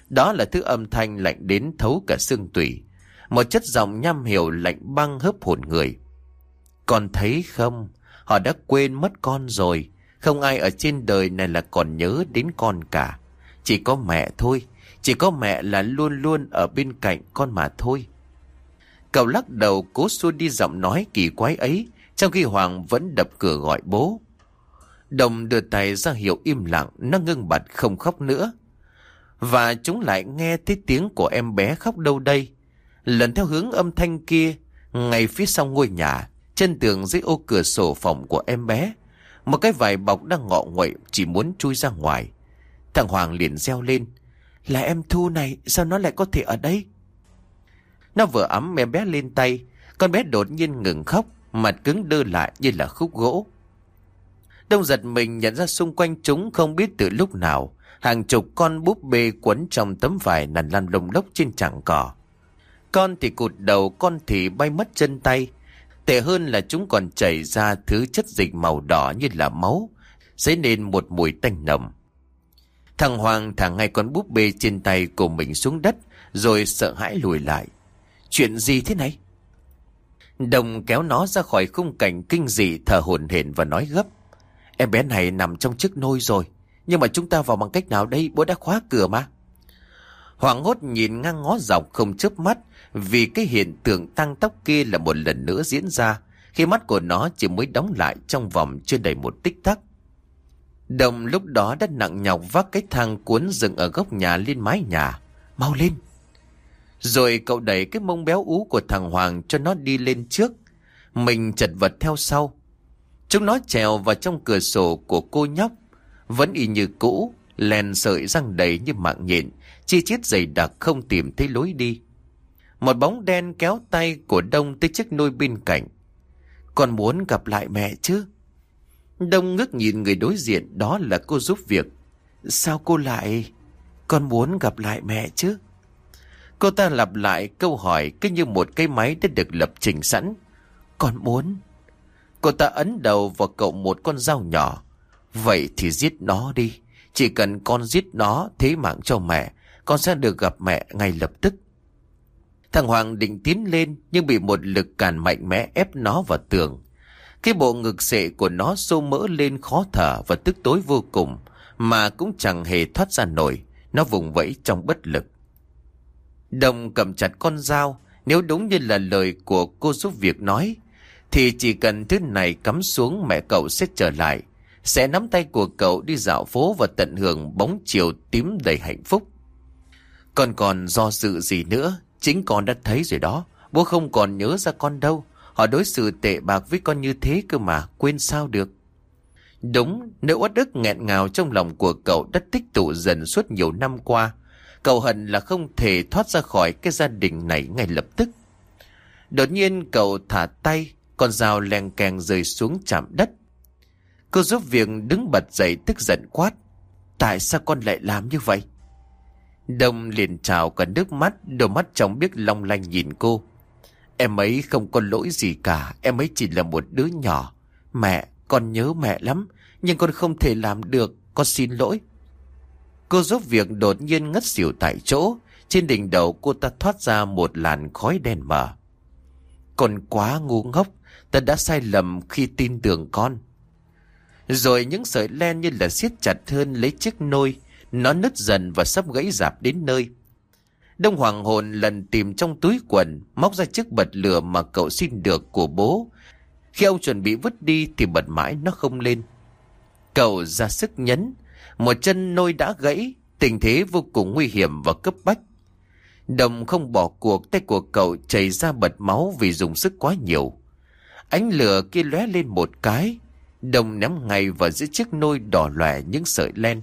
Đó là thứ âm thanh lạnh đến thấu cả xương tủy. Một chất giọng nham hiểu lạnh băng hớp hồn người. Con thấy không? Họ đã quên mất con rồi. Không ai ở trên đời này là còn nhớ đến con cả. Chỉ có mẹ thôi. Chỉ có mẹ là luôn luôn ở bên cạnh con mà thôi. Cậu lắc đầu cố xua đi giọng nói kỳ quái ấy, trong khi Hoàng vẫn đập cửa gọi bố. Đồng đưa tay ra hiệu im lặng, nó ngưng bặt không khóc nữa. Và chúng lại nghe thấy tiếng của em bé khóc đâu đây. Lần theo hướng âm thanh kia, ngay phía sau ngôi nhà, chân tường dưới ô cửa sổ phòng của em bé. Một cái vải bọc đang ngọ nguậy chỉ muốn chui ra ngoài. Thằng Hoàng liền reo lên. Là em Thu này, sao nó lại có thể ở đây? Nó vừa ấm em bé lên tay Con bé đột nhiên ngừng khóc Mặt cứng đơ lại như là khúc gỗ Đông giật mình nhận ra xung quanh chúng không biết từ lúc nào Hàng chục con búp bê quấn trong tấm vải nằn lăn lông lốc trên chẳng cỏ con thì cụt đầu, con thì bay mất chân tay Tệ hơn là chúng còn chảy ra thứ chất dịch màu đỏ như là máu Dấy nên một mùi tanh nồng Thằng Hoàng thả ngay con búp bê trên tay của mình xuống đất Rồi sợ hãi lùi lại Chuyện gì thế này? Đồng kéo nó ra khỏi khung cảnh kinh dị thở hồn hển và nói gấp. Em bé này nằm trong chiếc nôi rồi. Nhưng mà chúng ta vào bằng cách nào đây? Bố đã khóa cửa mà. Hoàng hốt nhìn ngang ngó dọc không chớp mắt vì cái hiện tượng tăng tóc kia là một lần nữa diễn ra khi mắt của nó chỉ mới đóng lại trong vòng chưa đầy một tích tắc. Đồng lúc đó đã nặng nhọc vác cái thang cuốn dựng ở góc nhà lên mái nhà. Mau lên! Rồi cậu đẩy cái mông béo ú của thằng Hoàng cho nó đi lên trước. Mình chật vật theo sau. Chúng nó trèo vào trong cửa sổ của cô nhóc. Vẫn y như cũ, len sợi răng đầy như mạng nhện, chi chít dày đặc không tìm thấy lối đi. Một bóng đen kéo tay của Đông tới chiếc nôi bên cạnh. Còn muốn gặp lại mẹ chứ? Đông ngước nhìn người đối diện đó là cô giúp việc. Sao cô lại... Con muốn gặp lại mẹ chứ? Cô ta lặp lại câu hỏi cứ như một cái máy đã được lập trình sẵn. Con muốn. Cô ta ấn đầu vào cậu một con dao nhỏ. Vậy thì giết nó đi. Chỉ cần con giết nó thế mạng cho mẹ, con sẽ được gặp mẹ ngay lập tức. Thằng Hoàng định tiến lên nhưng bị một lực cản mạnh mẽ ép nó vào tường. Cái bộ ngực sệ của nó sô mỡ lên khó thở và tức tối vô cùng mà cũng chẳng hề thoát ra nổi. Nó vùng vẫy trong bất lực. Đồng cầm chặt con dao, nếu đúng như là lời của cô giúp việc nói, thì chỉ cần thứ này cắm xuống mẹ cậu sẽ trở lại, sẽ nắm tay của cậu đi dạo phố và tận hưởng bóng chiều tím đầy hạnh phúc con còn do sự gì nữa, chính con đã thấy rồi đó, bố không còn nhớ ra con đâu, họ đối xử tệ bạc với con như thế cơ mà, quên sao được. Đúng, nỗi uất ức nghẹn ngào trong lòng của cậu đã tích tụ dần suốt nhiều năm qua, Cậu hận là không thể thoát ra khỏi cái gia đình này ngay lập tức. Đột nhiên cậu thả tay, con dao len keng rơi xuống chạm đất. Cô giúp việc đứng bật dậy tức giận quát. Tại sao con lại làm như vậy? Đông liền trào cả nước mắt, đôi mắt trong biết long lanh nhìn cô. Em ấy không có lỗi gì cả, em ấy chỉ là một đứa nhỏ. Mẹ, con nhớ mẹ lắm, nhưng con không thể làm được, con xin lỗi. Cô giúp việc đột nhiên ngất xỉu tại chỗ. Trên đỉnh đầu cô ta thoát ra một làn khói đen mờ. Con quá ngu ngốc. Ta đã sai lầm khi tin tưởng con. Rồi những sợi len như là siết chặt hơn lấy chiếc nôi. Nó nứt dần và sắp gãy dạp đến nơi. Đông Hoàng hồn lần tìm trong túi quần, móc ra chiếc bật lửa mà cậu xin được của bố. Khi ông chuẩn bị vứt đi thì bật mãi nó không lên. Cậu ra sức nhấn. Một chân nôi đã gãy. Tình thế vô cùng nguy hiểm và cấp bách. Đồng không bỏ cuộc tay của cậu chảy ra bật máu vì dùng sức quá nhiều. Ánh lửa kia lóe lên một cái. Đồng ném ngay vào giữa chiếc nôi đỏ lòe những sợi len.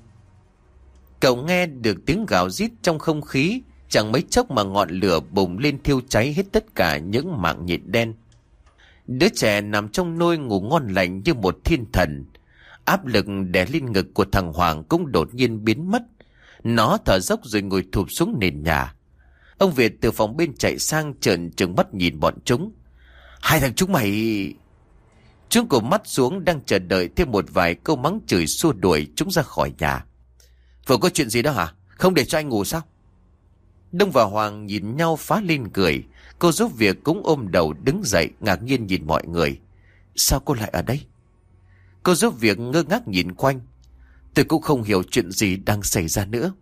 Cậu nghe được tiếng gào rít trong không khí. Chẳng mấy chốc mà ngọn lửa bùng lên thiêu cháy hết tất cả những mạng nhịn đen. Đứa trẻ nằm trong nôi ngủ ngon lành như một thiên thần. Áp lực đè lên ngực của thằng Hoàng cũng đột nhiên biến mất. Nó thở dốc rồi ngồi thụp xuống nền nhà. Ông Việt từ phòng bên chạy sang trợn trừng mắt nhìn bọn chúng. Hai thằng chúng mày... Chúng cổ mắt xuống đang chờ đợi thêm một vài câu mắng chửi xua đuổi chúng ra khỏi nhà. Vừa có chuyện gì đó hả? Không để cho anh ngủ sao? Đông và Hoàng nhìn nhau phá lên cười. Cô giúp việc cũng ôm đầu đứng dậy, ngạc nhiên nhìn mọi người. Sao cô lại ở đây? Cô giúp việc ngơ ngác nhìn quanh. Tôi cũng không hiểu chuyện gì đang xảy ra nữa.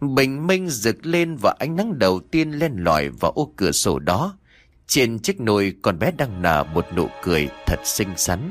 Bình minh rực lên và ánh nắng đầu tiên lên lỏi vào ô cửa sổ đó. Trên chiếc nồi con bé đang nở một nụ cười thật xinh xắn.